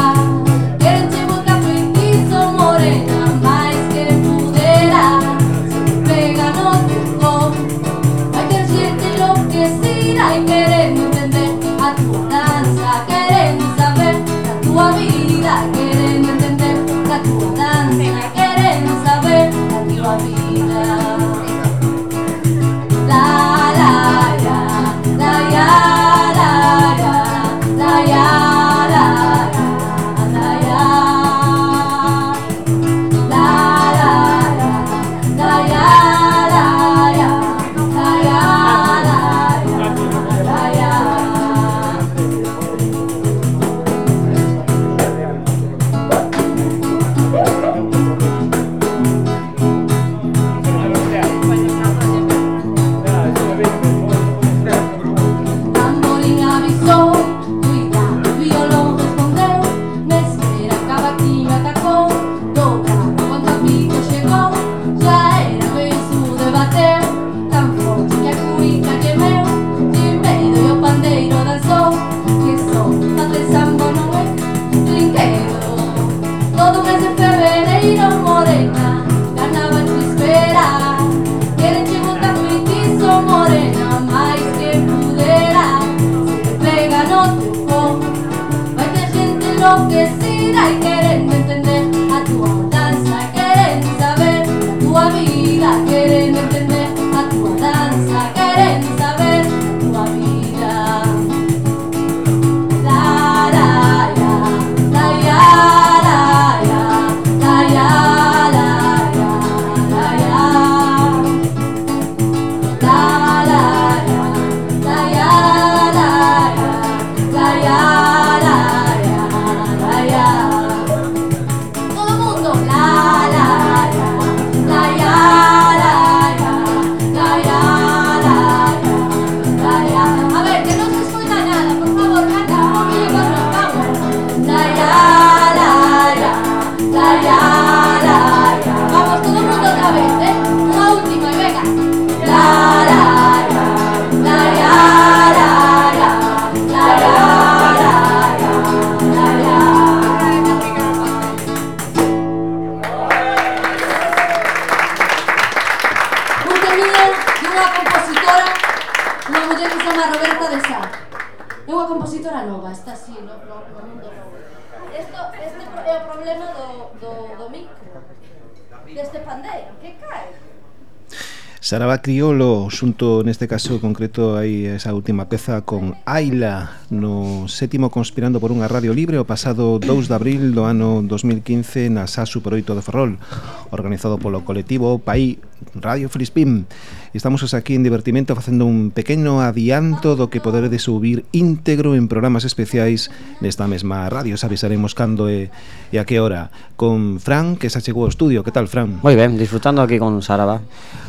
Saraba Criolo xunto neste caso concreto aí esa última peza con Aila no sétimo Conspirando por unha radio libre o pasado 2 de abril do ano 2015 na Sasu Super 8 de Ferrol organizado polo colectivo Paí Radio Frispim Estamos os aquí en divertimento facendo un pequeno adianto do que poderedes ouvir íntegro en programas especiais nesta mesma radio, avisaremos cando e, e a que hora. Con Fran que xa chegou ao estudio, que tal Fran? Moi ben, disfrutando aquí con Saraba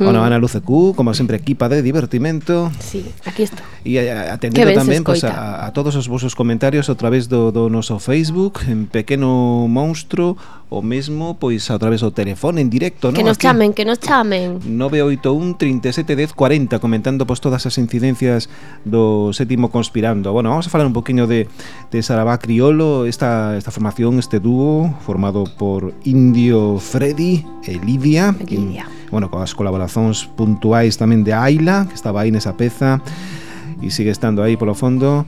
Bueno, Ana Luce Q, como sempre equipa de divertimento Sí, aquí está. e atendendo tamén pois, a, a todos os vosos comentarios a través do, do noso Facebook en Pequeno Monstro o mesmo pois a través do telefone en directo que no? nos Aquí, chamen, que nos chamen 981 37 10 40 comentando pois todas as incidencias do sétimo conspirando bueno, vamos a falar un poquinho de, de Sarabá Criolo esta, esta formación, este dúo formado por Indio Freddy e Lidia, Lidia. Que, bueno, coas colaboracións puntuais tamén de Aila que estaba aí nesa peza e sigue estando aí polo fondo.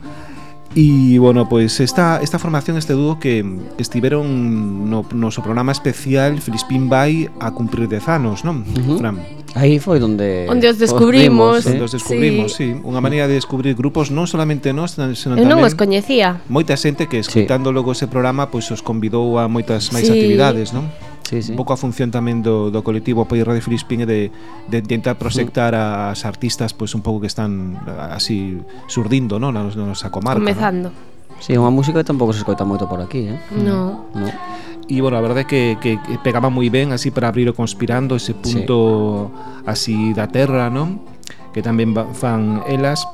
e, bueno, pois esta, esta formación, este dúo que estiveron no, noso programa especial Filispín Bay a cumprir dez anos, non, uh -huh. Fran? Aí foi donde... Onde os descubrimos. ¿eh? Onde os descubrimos, sí. sí. Unha maneira de descubrir grupos non solamente nós, senón tamén... Eu non os coñecía. Moita xente que escutando sí. logo ese programa, pois os convidou a moitas máis sí. actividades, non? sí, sí. un pouco a función tamén do, do colectivo Apoio Radio Filispín e de, de intentar proxectar mm. as artistas pois un pouco que están así surdindo no? na, na nosa comarca Comezando ¿no? Sí, unha música que tampouco se escoita moito por aquí, eh? No. no. E, bueno, a verdade é que, que, que pegaba moi ben así para abrir o Conspirando, ese punto sí. así da terra, non? Que tamén fan elas,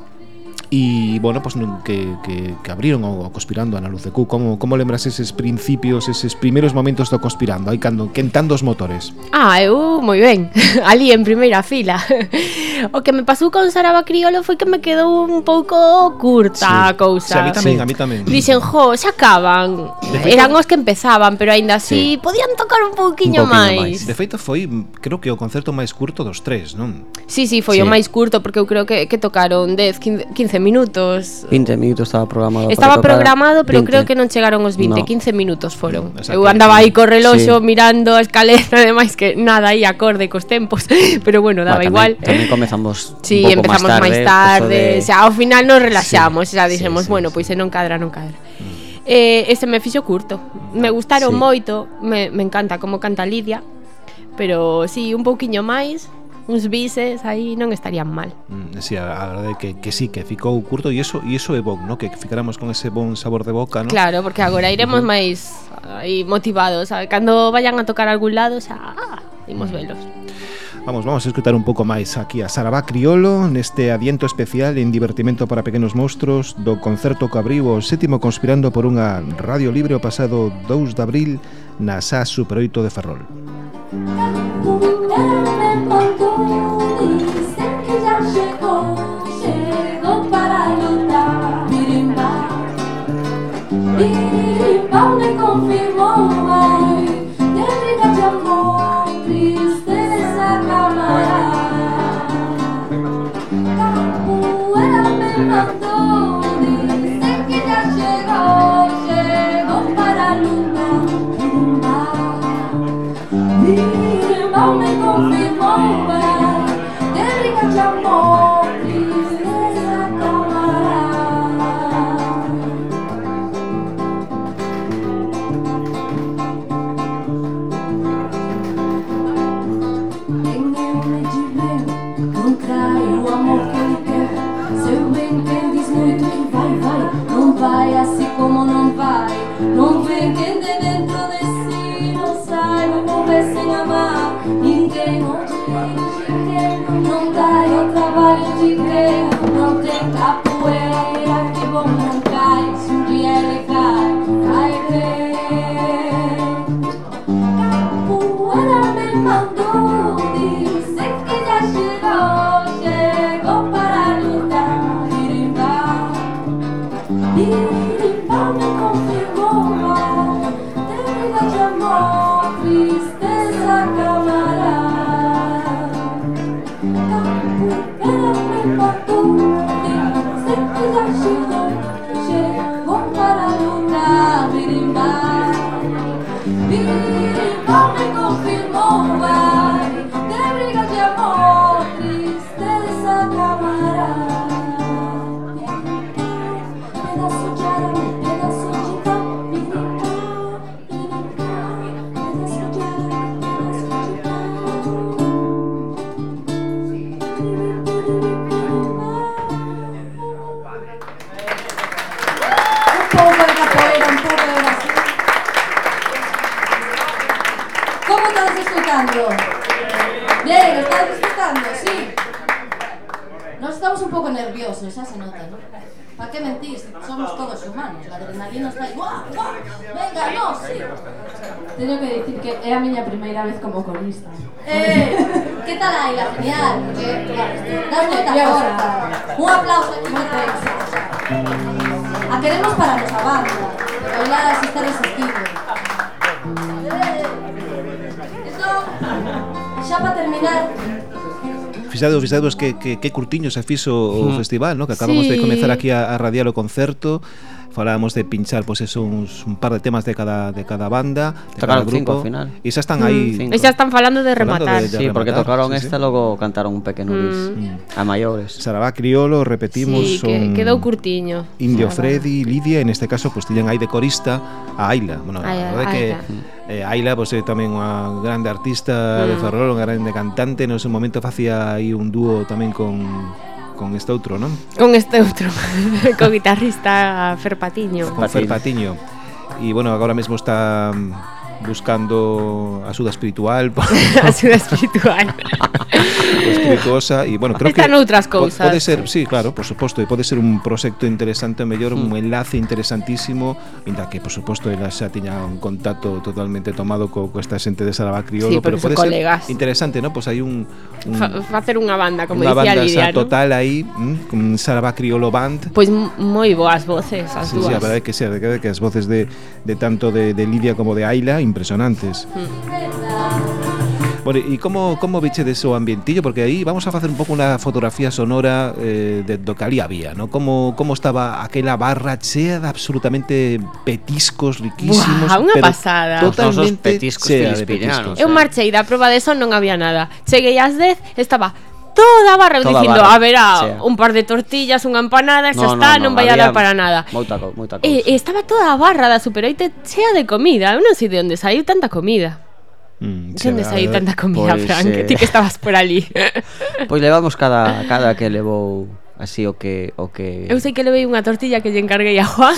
E, bueno, pues, que, que, que abriron o Conspirando a na luz de Q como, como lembras eses principios, eses primeiros momentos do Conspirando aí cando quentando os motores? Ah, eu moi ben, ali en primeira fila O que me pasou con Saraba Criolo foi que me quedou un pouco curta sí. a cousa sí, A mí tamén, sí. a mí tamén Dixen, jo, xa acaban feito, Eran os que empezaban, pero aínda así sí. podían tocar un pouquiño, un pouquiño máis. máis De feito foi, creo que o concerto máis curto dos tres, non? Sí, sí, foi sí. o máis curto porque eu creo que, que tocaron 10, 15, 15 15 minutos. 20 minutos estaba programado. Estaba programado, pero 20. creo que non chegaron os 20, no. 15 minutos foron. Mm, Eu andaba aí co reloxo sí. mirando a escaleta e demais que nada aí acorde cos tempos, pero bueno, daba bah, igual. Tamén comezamos Sí, empezamos máis tarde, máis tarde de... o sea, ao final nos relaxamos, sí, xa dixemos, sí, sí, bueno, pois pues, se non cadra, non cadra. Eh, ese me fixo curto. Me ah, gustaron sí. moito, me, me encanta como canta Lidia, pero si sí, un pouquiño máis uns bises aí non estarían mal. Mm, sí, a, a verdade que, que sí, que ficou curto e iso, e iso é bon, no? que ficáramos con ese bon sabor de boca. No? Claro, porque agora iremos máis aí motivados. A, cando vayan a tocar a algún lado, xa, ah, imos mm. velos. Vamos, vamos a escutar un pouco máis aquí a Sarabá Criolo neste adiento especial en divertimento para pequenos monstruos do concerto que abriu o sétimo conspirando por unha radio libre o pasado 2 de abril na SA Super 8 de Ferrol. Música não me confio. Estamos un pouco nerviosos, xa se nota, ¿no? Pa qué mentís? Somos todos humanos, La adrenalina está aí. ¡Buah! uah, venga, no, sí. Teño que dicir que é a miña primeira vez como corista. Eh, que tal aí, la genial? Que, das moita forza. Un aplauso aquí, moita. A queremos para a nosa banda, que está estares ¡Eh! Entón, xa para terminar, fixados, fixados que, que, que curtiño se fixo o mm. festival, no? que acabamos sí. de comenzar aquí a, a radiar o concerto falábamos de pinchar pois pues, eso, uns, un par de temas de cada de cada banda, de tocaron cada grupo. Mm, cinco, al final. E xa están aí. E xa están falando de rematar. Falando de, de sí, rematar, porque tocaron sí, esta, logo cantaron un pequeno mm. mm. a maiores. Sarabá Criolo, repetimos, sí, son que, quedou curtiño. Indio Sarabá. Freddy, Lidia, en este caso pues tiñan aí de corista a Aila. Bueno, Aila, a verdade que eh, Aila pois pues, é tamén unha grande artista mm. de Ferrol, unha grande cantante, no seu momento facía aí un dúo tamén con con este outro, non? Con este outro, co guitarrista Fer Patiño. Con Fer Patiño. E, bueno, agora mesmo está mm, buscando axuda espiritual Axuda espiritual. espirituosa e bueno, creo Están que outras cousas. Pode ser, sí, claro, por suposto, e pode ser un proxecto interesante, mellor un enlace interesantísimo, inda que por suposto ela xa tiña un contacto totalmente tomado co, co esta xente de Sarabá Criolo, Sí, pero pode ser colegas. interesante, ¿no? Pois pues hai un, un Fa facer unha banda, como dicía banda Lidia, xa ¿no? total aí, mm, con Sarabá Criolo Band. Pois m- moi boas voces as Sí, sí, dúas. a verdade que sí, a verdade que as voces de, de tanto de, de Lidia como de Aila impresionantes. Bueno, e como, como viche de o ambientillo? Porque aí vamos a facer un pouco unha fotografía sonora eh, de, do que ali había, ¿no? Como, como estaba aquela barra chea de absolutamente petiscos riquísimos. Buah, unha pasada. Totalmente petiscos chea de petiscos. Eu marchei da proba de son non había nada. Cheguei ás 10, estaba toda a barra, toda dicindo, barra, a verá, sí. un par de tortillas, unha empanada, xa no, está, no, no, non vai a dar para nada. Moita, moita cousa. E, e estaba toda a barra da Superoite chea de comida, eu non sei de onde saiu tanta comida. Mm, onde saiu tanta comida, pois, Frank? Eh... Ti que estabas por ali. pois levamos cada, cada que levou así o que o que Eu sei que levei unha tortilla que lle encarguei a Juan.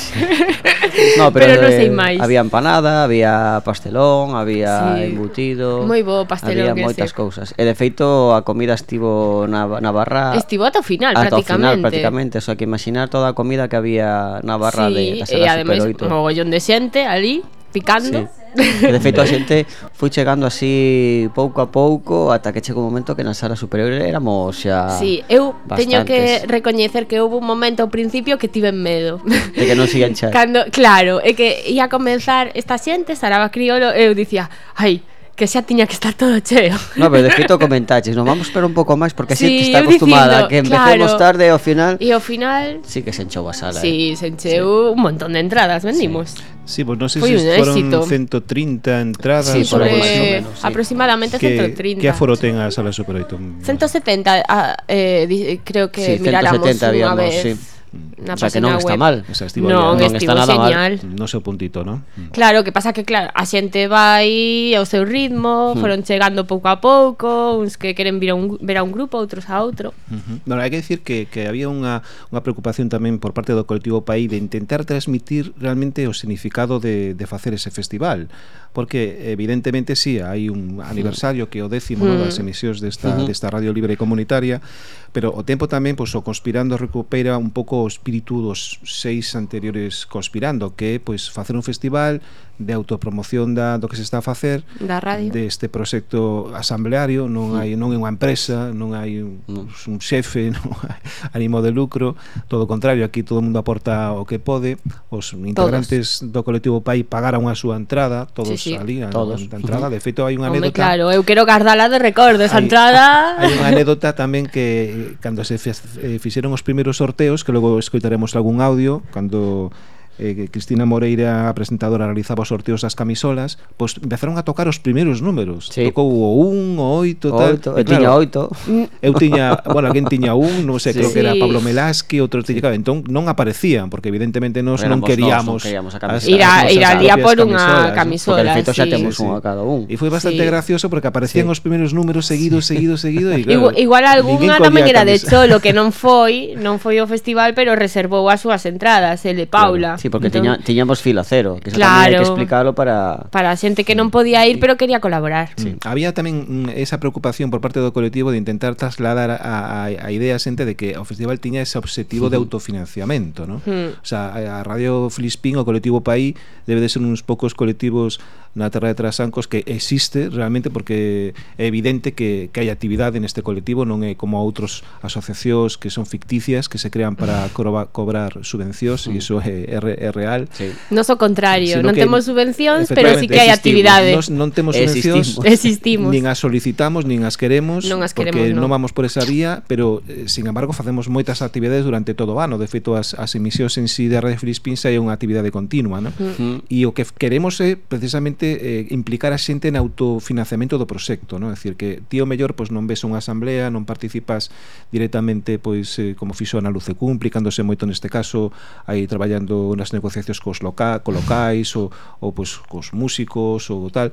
no, pero, pero non sei máis. Había empanada, había pastelón, había sí. embutido. Moi bo pastelón, Había moitas cousas. E de feito a comida estivo na, na barra Estivo ata o final ata prácticamente. Ata o final prácticamente, o sea, que imaginar toda a comida que había na barra sí, de da Sala e ademais mogollón de xente ali picando. Sí. E de feito a xente foi chegando así pouco a pouco ata que chegou o momento que na sala superior éramos xa Sí, eu bastantes. teño que recoñecer que houve un momento ao principio que tiven medo. De que non sigan char. Cando, claro, é que ia a comenzar esta xente, Saraba Criolo, eu dicía, "Ai, que xa tiña que estar todo cheo. No, pero de feito comentaches, non vamos esperar un pouco máis porque a xente sí, está acostumada dicindo, que empecemos claro. tarde e ao final E ao final Sí que se encheu a sala. Sí, eh. se encheu sí. un montón de entradas vendimos. Sí. Sí, pues non sei Foi se foron éxito. 130 entradas sí, por ou menos, sí. aproximadamente que, 130. Que aforo ten a sala Super 8? 170, ah, eh, creo que sí, miráramos 170, digamos, vez. Sí. Mm. na o sea, que non web. está mal sea, estivo non, non estivo está nada genial. mal no seu puntito, ¿no? Mm. Claro, que pasa que claro, a xente vai ao seu ritmo, mm. foron chegando pouco a pouco, uns que queren vir a un, ver a un grupo, outros a outro. Uh -huh. Bueno, hai que decir que, que había unha, unha preocupación tamén por parte do colectivo Paí de intentar transmitir realmente o significado de, de facer ese festival porque evidentemente sí, hai un mm. aniversario que o décimo mm. no, das mm. emisións desta, uh -huh. desta radio libre e comunitaria, pero o tempo tamén, pois, o Conspirando recupera un pouco o espírito dos seis anteriores Conspirando, que é, pois, facer un festival de autopromoción da, do que se está a facer da radio. deste proxecto asambleario non mm. hai non é unha empresa non hai un, un xefe non hai ánimo de lucro todo o contrario, aquí todo o mundo aporta o que pode os integrantes todos. do colectivo PAI pagaron a súa entrada todos sí, sí. ali, todos. A, entrada de feito hai unha anécdota Home, claro, eu quero guardala de recordo esa hai, entrada hai unha anécdota tamén que eh, cando se eh, fixeron os primeiros sorteos que logo escoitaremos algún audio cando eh, Cristina Moreira, a presentadora, realizaba os sorteos das camisolas, pois empezaron a tocar os primeiros números. Sí. Tocou o 1, o 8, tal. Oito, e, claro, eu tiña 8. Eu tiña, bueno, alguén tiña un, non sei, sí. creo que era Pablo Melasque, outro tiña, claro, entón non aparecían, porque evidentemente nós non queríamos, non queríamos as, ir, a, ir al día por unha camisola. Porque, feito, sí. xa temos sí. unha cada un. E foi bastante sí. gracioso porque aparecían sí. os primeiros números seguidos, seguidos, seguidos. E, claro, igual, igual algunha tamén era de Cholo, que non foi, non foi o festival, pero reservou as súas entradas, el de Paula. Claro. Sí, Sí, porque entón, tiña, tiñamos fila cero, que claro, hai que explicarlo para... Para a xente que non podía ir, pero quería colaborar. Sí. Había tamén mm, esa preocupación por parte do colectivo de intentar trasladar a, a, a idea a xente de que o festival tiña ese obxectivo sí. de autofinanciamento, ¿no? Sí. O sea, a Radio Filispín, o colectivo Paí, debe de ser uns poucos colectivos na terra de Trasancos que existe realmente porque é evidente que, que hai actividade neste colectivo, non é como outros asociacións que son ficticias, que se crean para cobrar subvencións, e iso é, é, é real. Sí. Non so contrario, non temos subvencións, pero sí que hai actividade. Nos, non temos subvencións, existimos. nin as solicitamos, nin as queremos, non as queremos porque non. non vamos por esa vía, pero eh, sin embargo facemos moitas actividades durante todo o ano. De feito, as, as emisións en sí de Radio Filispinsa é unha actividade continua, non? Uh -huh. E o que queremos é precisamente eh, implicar a xente en autofinanciamento do proxecto, non? É dicir que ti o mellor pois non ves unha asamblea, non participas directamente pois eh, como fixo Ana Lucecú, implicándose moito neste caso aí traballando nas negociacións cos, loca, co locais ou, ou pois, cos músicos ou tal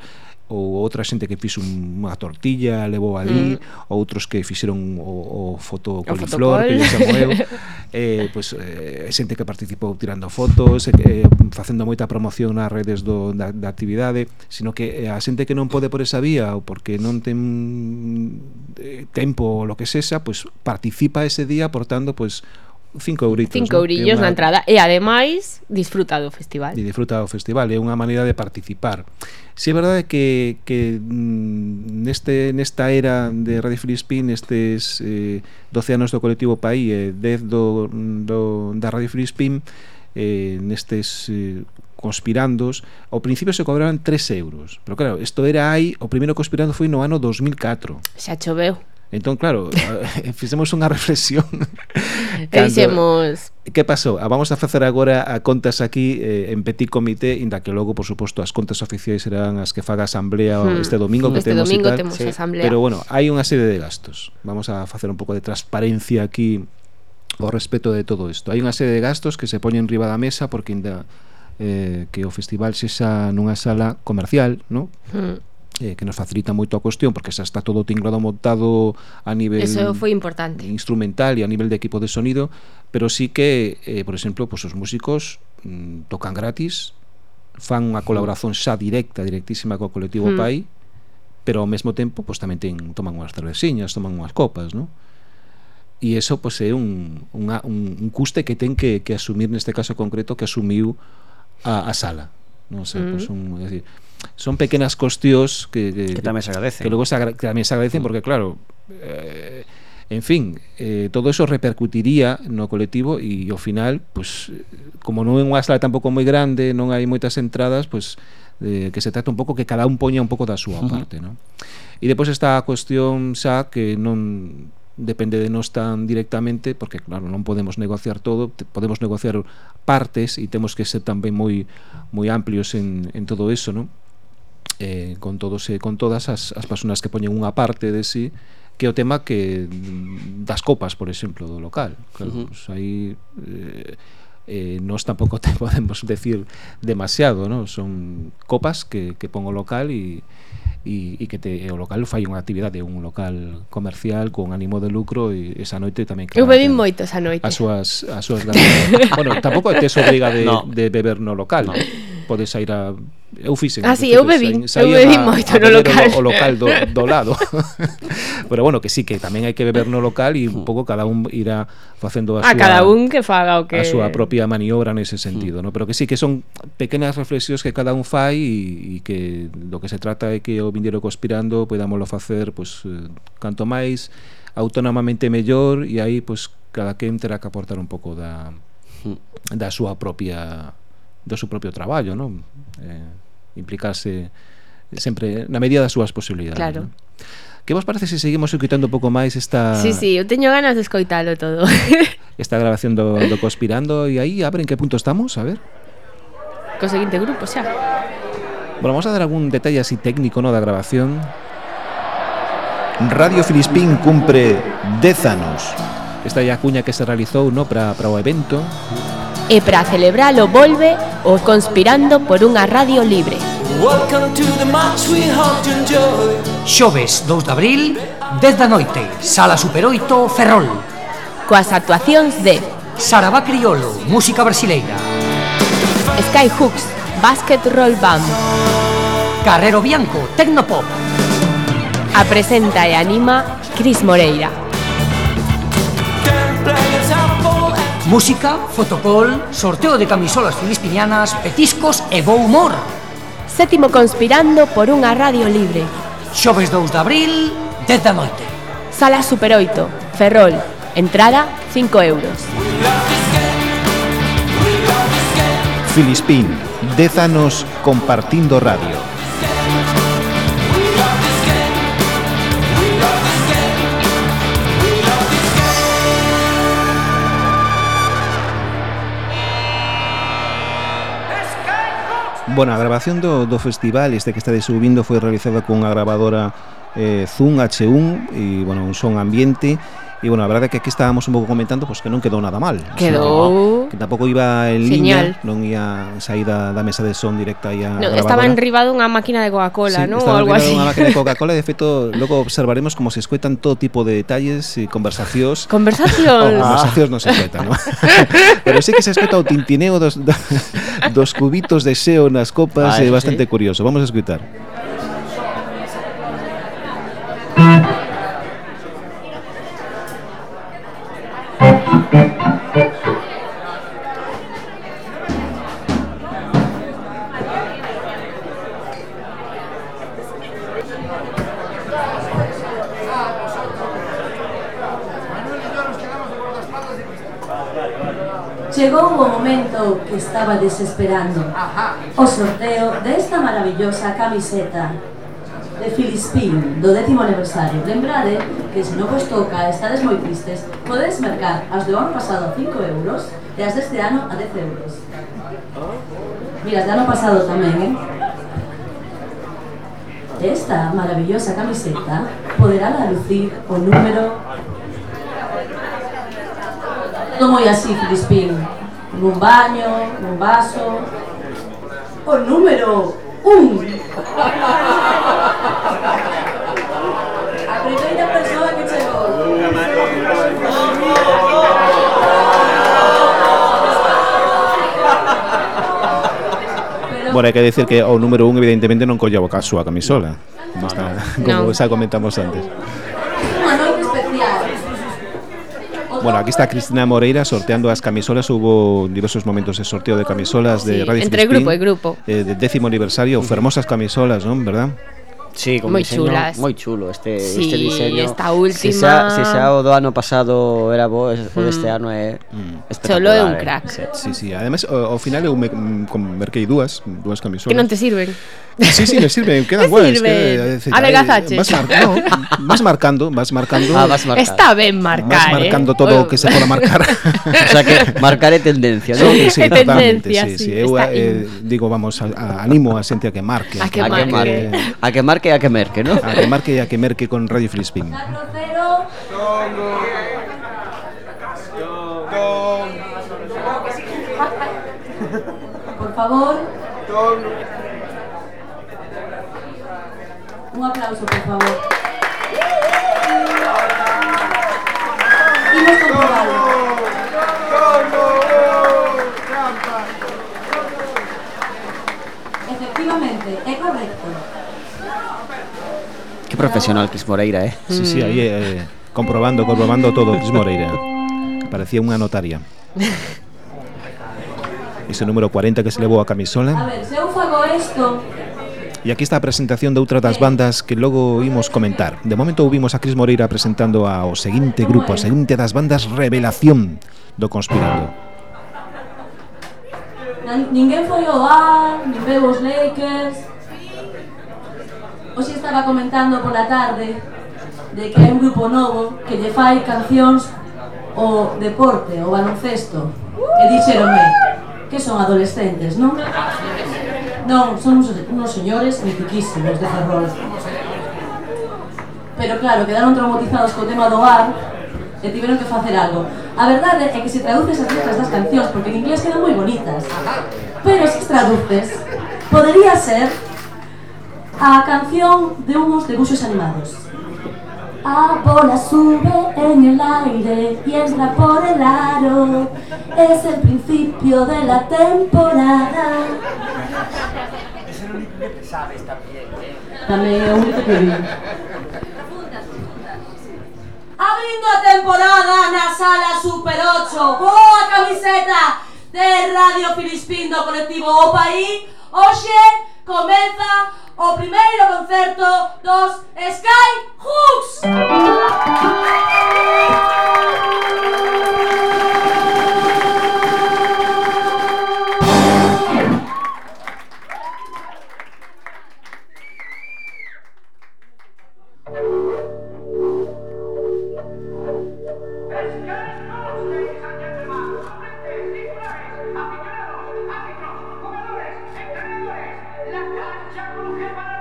ou outra xente que fixo unha tortilla, levou ali, mm. outros que fixeron o, o foto coliflor, que lle chamo eu, eh, pues, eh, xente que participou tirando fotos, eh, facendo moita promoción nas redes do, da, da actividade, sino que eh, a xente que non pode por esa vía ou porque non ten eh, tempo ou lo que sexa, pues, participa ese día aportando pues, cinco euritos. Cinco eurillos na entrada e ademais disfruta do festival. E disfruta do festival, é unha maneira de participar. Si é verdade que, que mm, neste, nesta era de Radio Filispí, nestes eh, 12 anos do colectivo Paí e eh, 10 do, do, da Radio Filispí, eh, nestes eh, conspirandos, ao principio se cobraban 3 euros. Pero claro, isto era aí, o primeiro conspirando foi no ano 2004. Xa choveu. Entón, claro, eh, fixemos unha reflexión. Cando, Dixemos... Que pasou? A vamos a facer agora a contas aquí eh, en petit comité, inda que logo, por suposto, as contas oficiais serán as que faga a asamblea hmm. este domingo que este temos domingo tal, temos sí. asamblea. Pero bueno, hai unha serie de gastos. Vamos a facer un pouco de transparencia aquí ao respecto de todo isto. Hai unha serie de gastos que se poñen riba da mesa porque inda eh, que o festival sexa nunha sala comercial, non? Hmm eh, que nos facilita moito a cuestión porque xa está todo tinglado montado a nivel Eso foi importante. instrumental e a nivel de equipo de sonido, pero sí que, eh, por exemplo, pues, os músicos mm, tocan gratis, fan unha colaboración xa directa, directísima co colectivo mm. PAI, pero ao mesmo tempo pues, tamén ten, toman unhas cerveciñas, toman unhas copas, non? E eso pues, é un, unha, un, un custe que ten que, que asumir neste caso concreto que asumiu a, a sala. Non sei, mm. pues, hmm. un, é dicir, son pequenas cuestións que, que, que tamén se agradecen. Que logo se agra que tamén se agradecen mm. porque claro, eh, en fin, eh, todo eso repercutiría no colectivo e ao final, pues, eh, como non é unha sala tampouco moi grande, non hai moitas entradas, pues, de, que se trata un pouco que cada un poña un pouco da súa uh -huh. parte, non? E depois está a cuestión xa que non depende de nós tan directamente porque claro, non podemos negociar todo podemos negociar partes e temos que ser tamén moi moi amplios en, en todo eso non? eh, con todos e con todas as, as persoas que poñen unha parte de si sí, que é o tema que mm, das copas, por exemplo, do local. Claro, uh -huh. pues aí eh, eh, nós tampouco te podemos decir demasiado, ¿no? son copas que, que pon o local e e, e que te, o local fai unha actividade un local comercial con ánimo de lucro e esa noite tamén claro, Eu bebín moito esa noite. As súas as súas bueno, tampouco te obriga de, no. de beber no local. No. Podes ir a Ah, eu fixen ah, sí, eu bebín, eu bebín moito no local o, o local do, do lado pero bueno, que sí, que tamén hai que beber no local e un pouco cada un irá facendo a, a súa, cada un que faga o que a súa propia maniobra nese sentido, mm. no? pero que sí, que son pequenas reflexións que cada un fai e, e que do que se trata é que o vindeiro conspirando podámoslo facer pues, eh, canto máis autónomamente mellor e aí pues, cada quen terá que aportar un pouco da, hmm. da súa propia do seu propio traballo, non? eh, implicarse sempre na medida das súas posibilidades. Claro. Non? Que vos parece se seguimos escutando un pouco máis esta... Sí, sí, eu teño ganas de escoitalo todo. esta grabación do, do Conspirando e aí, a ver, en que punto estamos, a ver. Co seguinte grupo, xa. Bueno, vamos a dar algún detalle así técnico, no, da grabación. Radio Filispín cumpre 10 anos. Esta é a cuña que se realizou, no, para o evento. E para celebralo volve o Conspirando por unha radio libre. Welcome to the match we hope to enjoy. Xoves 2 de abril, 10 da noite, Sala Super 8, Ferrol. Coas actuacións de Sarabá Criolo, música brasileira. Skyhooks, Basket Roll Band. Carrero Bianco, Tecnopop. A presenta e anima Cris Moreira. Música, fotocol, sorteo de camisolas filispinianas, petiscos e bo humor. Sétimo conspirando por unha radio libre. Xoves 2 de abril, 10 da noite. Sala Super 8, Ferrol. Entrada 5 euros. Filispín, 10 anos compartindo radio. Bueno, a grabación do, do festival este que está subindo foi realizada cunha grabadora eh, Zoom H1 e bueno, un son ambiente. E, bueno, a verdade é que aquí estábamos un pouco comentando pois que non quedou nada mal. Quedou... Que tampouco iba en liña, non ia saída da mesa de son directa aí a No, estaba enribado unha máquina de Coca-Cola, non? Ou estaba algo enribado así. unha máquina de Coca-Cola e, de feito, logo observaremos como se escoitan todo tipo de detalles e conversacións. Conversacións. Ah. Conversacións non se escoitan, non? Pero sí que se escoita o tintineo dos, dos cubitos de xeo nas copas, Ah, é eso sí. bastante curioso. Vamos a escoitar. Estaba desesperando. O sorteo desta maravillosa camiseta de Filispín do décimo aniversario. Lembrade que se non vos toca, estades moi tristes, podedes mercar as do ano pasado a 5 euros e as deste ano a 10 euros. Mira, as do ano pasado tamén, eh? Esta maravillosa camiseta poderá lucir o número todo moi así, Filispín. Nun baño, nun vaso. O número un. A primeira persoa que chegou. Bueno, hai que decir que o número 1 evidentemente non collaba a súa camisola. Como, está, como xa comentamos antes. Bueno, aquí está Cristina Moreira sorteando as camisolas. Hubo diversos momentos de sorteo de camisolas de sí, Radio Entre Spin, grupo e grupo. Eh, De décimo aniversario, fermosas camisolas, ¿no? ¿Verdad? Sí, con moi diseño chulas. moi chulo este sí, este diseño. esta última. Si xa, se xa o do ano pasado era bo, mm. o deste ano é. Solo é un eh. crack. Eh? Sí, sí, sí. ademais ao final eu me, mm, me merquei dúas, dúas camisolas. Que non te sirven. Sí, sí, me sirven, quedan Me guais. sirven. Que, é dicir, Adelgazaches. Vas, mar, no, vas marcando, vas marcando. Ah, vas marcando. Está ben marcar, Vas marcando eh? todo o que se poda marcar. O sea que marcar é tendencia, non? Sí, sí, É totalmente, tendencia, sí, sí, sí. Eu eh, digo, vamos, a, a, animo a xente a que marque. A que A que marque. marque, a que marque e a que merque, non? A que marque e a que merque con Radio Filispín. 4-0. Por favor. Un aplauso, por favor. Imos comprobarlo. Efectivamente, é correcto. Que profesional Cris Moreira, eh? Sí, sí, aí eh, comprobando, comprobando todo Cris Moreira. Parecía unha notaria. Ese número 40 que se levou a A camisola. ver, se eu fago isto, E aquí está a presentación de outra das bandas que logo imos comentar. De momento ouvimos a Cris Moreira presentando ao seguinte grupo, a seguinte das bandas Revelación do Conspirando. Ninguén foi ao bar, nin veu os Lakers. Hoxe estaba comentando pola tarde de que é un grupo novo que lle fai cancións o deporte, o baloncesto. E dixeronme que son adolescentes, non? Non, son uns, unos señores mitiquísimos de Ferrol. Pero claro, quedaron traumatizados co tema do bar e tiveron que facer algo. A verdade é que se traduces as letras das cancións, porque en inglés quedan moi bonitas, pero se traduces, podería ser a canción de unos debuxos animados. A bola sube en el aire y entra por el aro. Es el principio de la temporada. Es el único que sabes también, ¿eh? Dame un pequeño. Abriendo temporada, Nasala Super 8. Boa camiseta de Radio Filispino Colectivo Opaí País. comeza o primeiro concerto dos Sky Hooks. Jack Luke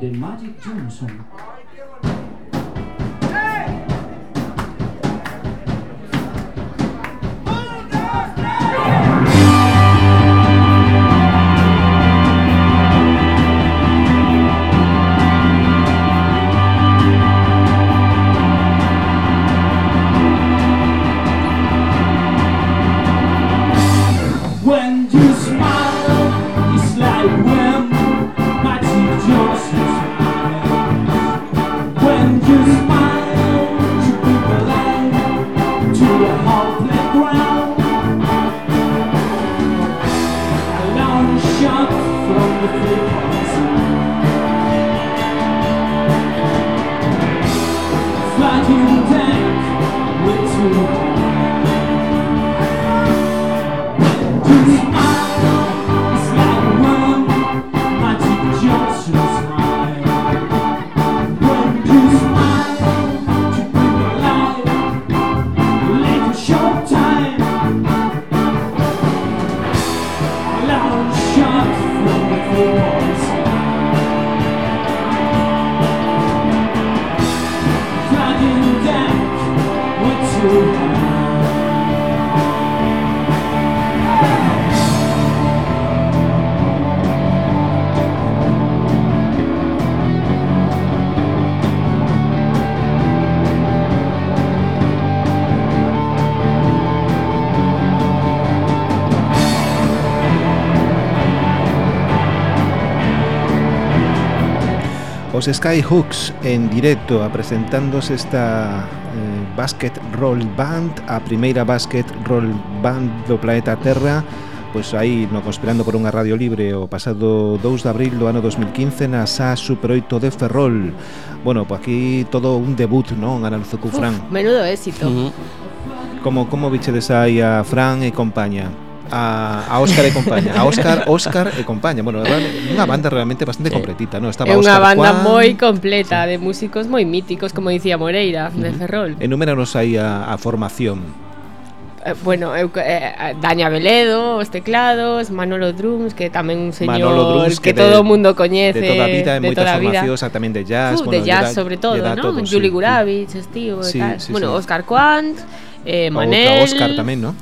de Magic Johnson. Skyhooks en directo apresentándose esta eh, Basket Roll Band, a primeira Basket Roll Band do planeta Terra, pois aí no conspirando por unha radio libre o pasado 2 de abril do ano 2015 na SA Super 8 de Ferrol. Bueno, pois aquí todo un debut, non, Aranzo Cufrán. Uf, menudo éxito. Uh -huh. Como como vichedes aí a Fran e compañía? a, a Óscar e compañía a Óscar, Óscar e compañía bueno, unha banda realmente bastante completita non? Estaba é unha banda Juan... moi completa de músicos moi míticos, como dicía Moreira de Ferrol enumeranos aí a, a formación eh, bueno, eu, eh, Daña Veledo, os teclados, Manolo Drums, que tamén un señor Manolo Drums, que, que de, todo o mundo coñece, de toda a vida, en moitas formacións, tamén de jazz, uh, bueno, de jazz da, sobre todo, ¿no? Todo, Julie sí, Gurabich, sí. estío, sí, tal. Sí, bueno, sí. Oscar Quant, eh, Manel, Outra Oscar tamén, ¿no?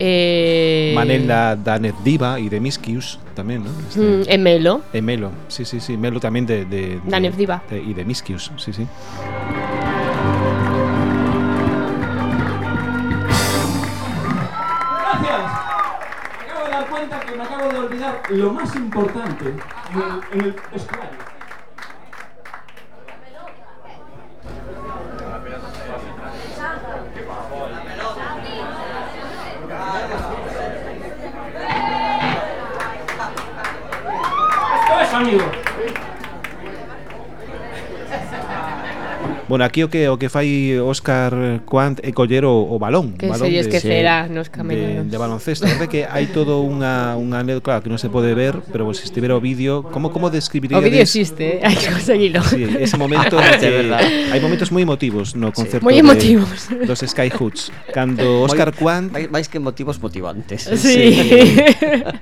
Eh, Manel da, da Net Diva e de Miskius tamén, ¿no? Este, mm, e Melo. E Melo, sí, sí, sí, Melo tamén de, de, Diva. de- E de Miskius, sí, sí. Gracias. Me acabo de dar cuenta que me acabo de olvidar lo más importante en el, en el vestuario. Bueno, aquí o que o que fai Óscar Quant é coller o, o balón, que balón se de, esquecerá nos caminos. De, de baloncesto, verdade que hai todo unha unha anécdota claro, que non se pode ver, pero se estivera o vídeo, como como describiríades? O vídeo existe, eh, hai que conseguilo. Sí, ese momento de, é verdad. Hai momentos moi emotivos no concerto. Sí, moi emotivos. De, dos Skyhoods, cando Óscar Quant vai, vais que motivos motivantes. Sí. sí.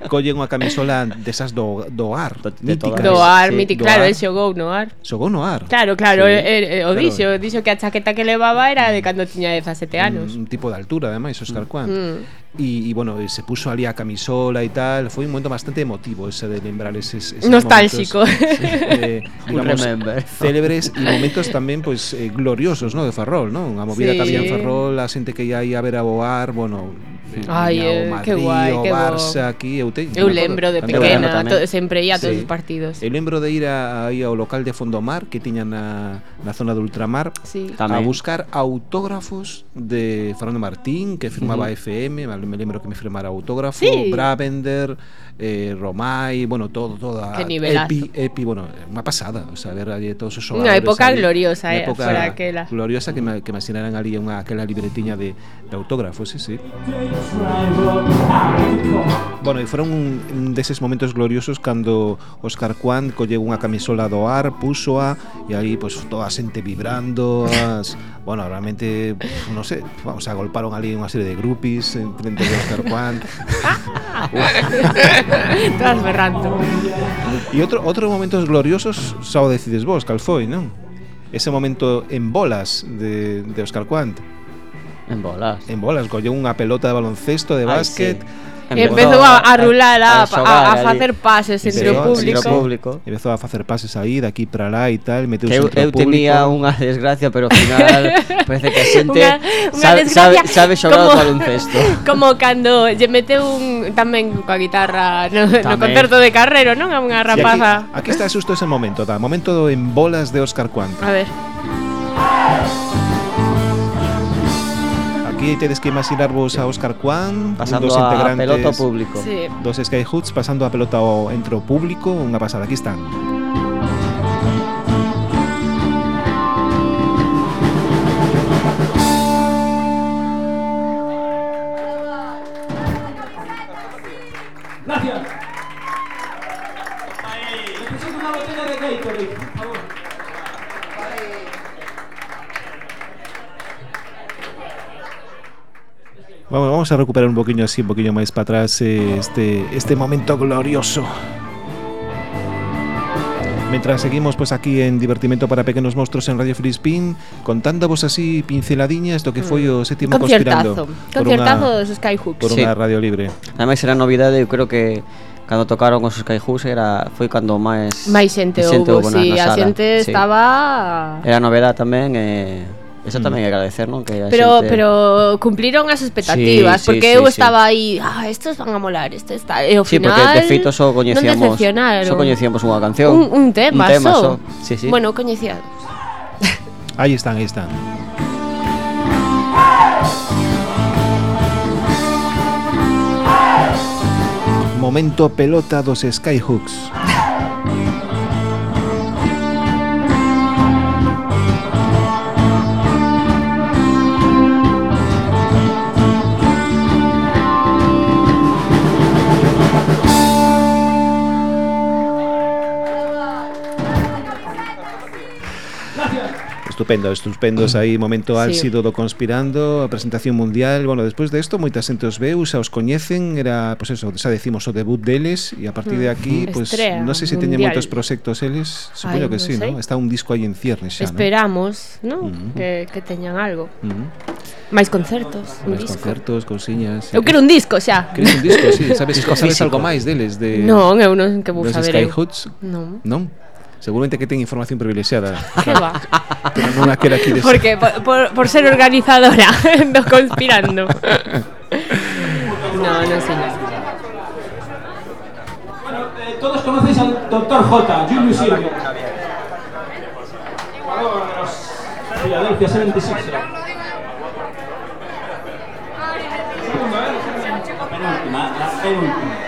collen unha camisola desas do do ar, de mítica. Do ar, sí, mítica, claro, el xogou no ar. Xogou no ar. Claro, claro, sí. er, er, o claro, dixo dixo, dixo que a chaqueta que levaba era de cando tiña 17 anos. Un tipo de altura, ademais, Óscar mm. Cuán. Mm. Y, y, bueno, eh, se puso ali a camisola y tal. Fue un momento bastante emotivo ese de lembrar ese, ese Nostálgico. Momentos, eh, digamos, célebres y momentos tamén pues eh, gloriosos, ¿no? De Ferrol, ¿no? Unha movida sí. que había en Ferrol, a xente que ia aí a ver a Boar, bueno, Ai, eh, Madrid, que guay, que Barça, bo. aquí, eu, te, eu lembro de pequena, to, sempre ia a todos sí. os partidos. Eu lembro de ir a, aí ao local de Fondomar que tiñan na, na zona do Ultramar sí. Tamén. a buscar autógrafos de Fernando Martín, que firmaba uh -huh. FM, me lembro que me firmara autógrafo, sí. Bravender eh, Romay, bueno, todo, toda. Qué nivelazo. Epi, Epi, bueno, una pasada, o sea, ver allí todos esos Una época ali, gloriosa, eh, época fora aquela. Gloriosa que me, que me asinaran ali unha, aquela libretiña de, de autógrafos sí, sí. Bueno, e foron un, un deses momentos gloriosos cando Oscar Juan colleu unha camisola do ar, púsoa, e aí, pois, pues, toda a xente vibrando, as, bueno, realmente non sei, vamos, agolparon ali unha serie de grupis en frente de Óscar Juan. Estás berrando. E outro outro momentos gloriosos xa o decides vos, cal foi, non? Ese momento en bolas de, de Óscar Juan. En bolas. En bolas, colleu unha pelota de baloncesto, de básquet. sí. empezou a, a rular, a, a, a, a facer pases entre o público. Público. Empezou a facer pases aí, daqui para lá e tal, meteu eu, eu tenía unha desgracia, pero ao final parece que a xente una, una sabe, sabe, sabe xogar o baloncesto. Como cando lle meteu un tamén coa guitarra no, tamén. no concerto de Carrero, non? A unha rapaza. Sí, aquí, aquí está xusto ese momento, da momento en bolas de Óscar Cuanto. A ver. Aquí tedes que imaginarvos a Óscar Juan Pasando dos integrantes, a pelota ao público. Sí. Dos Skyhoods pasando a pelota ao, entre o público Unha pasada, aquí están. Vamos, vamos a recuperar un poquinho así, un poquinho máis para atrás eh, este, este momento glorioso. Mientras seguimos pues aquí en Divertimento para Pequenos Monstruos en Radio Filispín Contándovos así pinceladiñas do que foi o sétimo conspirando Conciertazo dos Skyhooks Por unha radio libre Ademais era novidade, eu creo que cando tocaron os Skyhooks era foi cando máis máis xente, xente houve, sí, na sala. a xente sí. estaba Era novedade tamén e eh, Eso tamén é agradecer, non? Que pero, xente... pero cumpliron as expectativas sí, sí, Porque sí, eu sí. estaba aí ah, Estos van a molar, este está E ao sí, final, porque de feito só coñecíamos Só coñecíamos unha canción Un, un tema, un tema só. só. Sí, sí. Bueno, coñecíamos Aí están, aí están Momento pelota dos Skyhooks estupendo, estupendos aí momento álxido do Conspirando, a presentación mundial, bueno, despois de isto moita xente os veu, xa os coñecen, era, pois pues eso, xa decimos o debut deles e a partir de mm. aquí, mm. pois pues, non sei se teñen moitos proxectos eles, supoño que no sí, sei. ¿no? Está un disco aí en ciernes xa, Esperamos, ¿no? ¿no? Mm -hmm. que, que teñan algo. Mm -hmm. Máis concertos, máis disco. concertos, cousiñas. Eu quero un disco xa. Queres un disco, si, sí, sabes, disco sabes algo máis deles de Non, eu non que vou saber. Sky Hoods? Non. Non. Seguramente que tenga información privilegiada. ¿Qué va? Pero no la quiero aquí decir. Porque por, por, por, ser organizadora, no conspirando. No, no señor. Bueno, eh, todos conocéis al doctor J, Julius Silver. Philadelphia 76. La penúltima, la penúltima.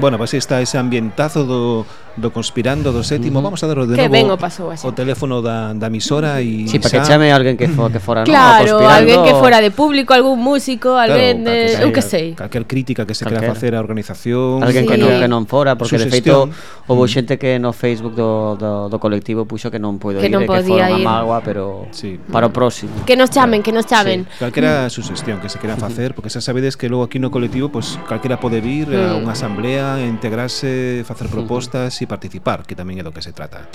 Bueno, pois pues está ese ambientazo do do Conspirando do Sétimo. Uh -huh. Vamos a dar de que novo pasou así. o teléfono da, da emisora e sí, para que chame alguén que, fo, que fora Claro, no, alguén que fora de público, algún músico, alguén claro, de, eu que sei. Calquer crítica que se calquera. quera facer a organización. Alguén sí. que, non, que non fora, porque de feito houve mm. xente que no Facebook do, do, do colectivo puxo que non puido que ir, non que fora unha mágoa, pero sí. para o próximo. Que nos chamen, que nos chamen. Sí. Calquera mm. sugestión que se quera facer, porque xa sabedes que logo aquí no colectivo, pois pues, calquera pode vir mm. a unha asamblea, integrarse, facer propostas e participar, que tamén é do que se trata.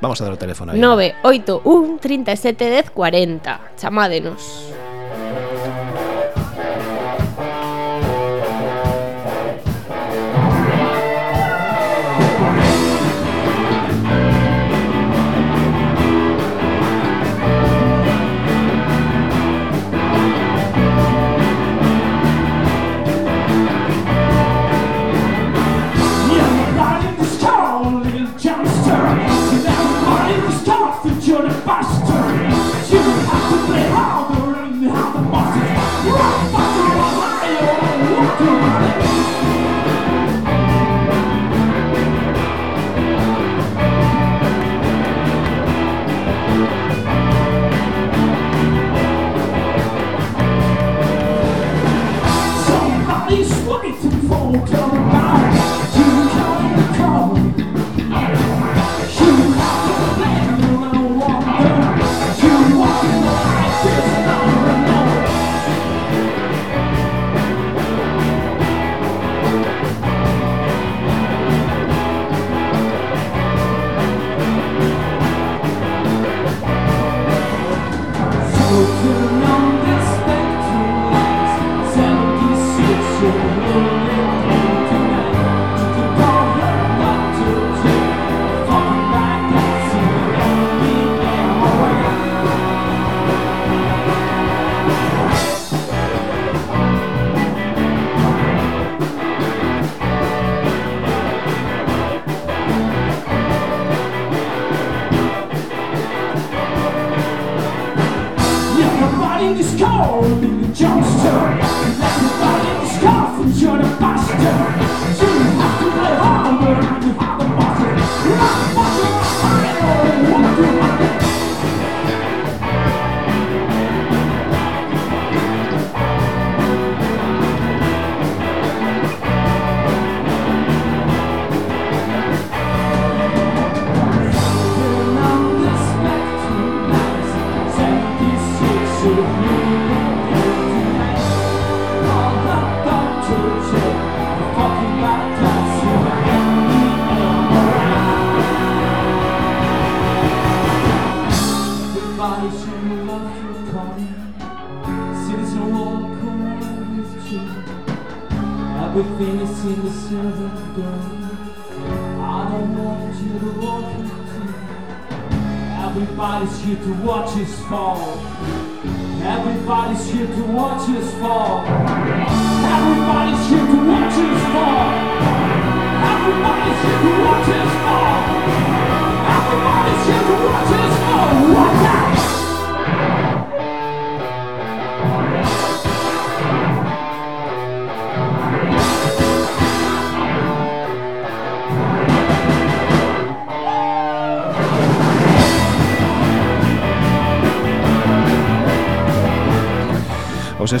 Vamos a dar o teléfono aí. 981 37 10 40. Chamádenos. Chamádenos.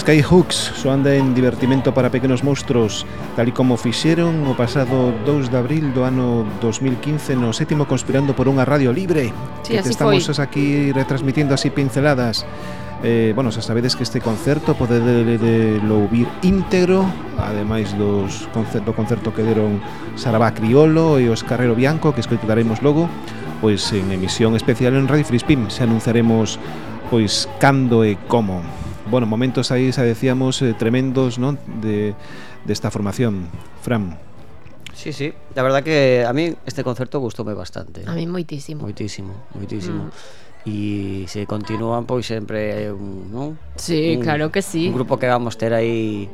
Sky Hooks soanda en divertimento para pequenos monstruos, tal e como fixeron o pasado 2 de abril do ano 2015 no sétimo Conspirando por unha radio libre. Sí, que te estamos foi. aquí retransmitindo así pinceladas. Eh, bueno, xa sabedes que este concerto podedelo ouvir íntegro, ademais dos concerto, concerto que deron Sarabá Criolo e os Carrero Bianco, que escoitaremos logo, pois en emisión especial en Radio Frispim. Se anunciaremos pois cando e como bueno, momentos aí, xa decíamos, eh, tremendos, non? De, desta de formación. Fran. Sí, sí, la verdad que a mí este concerto gustoume bastante. A mí moitísimo. Moitísimo, moitísimo. Mm. E se continúan pois sempre hai un, non? Sí, un, claro que sí. Un grupo que vamos ter aí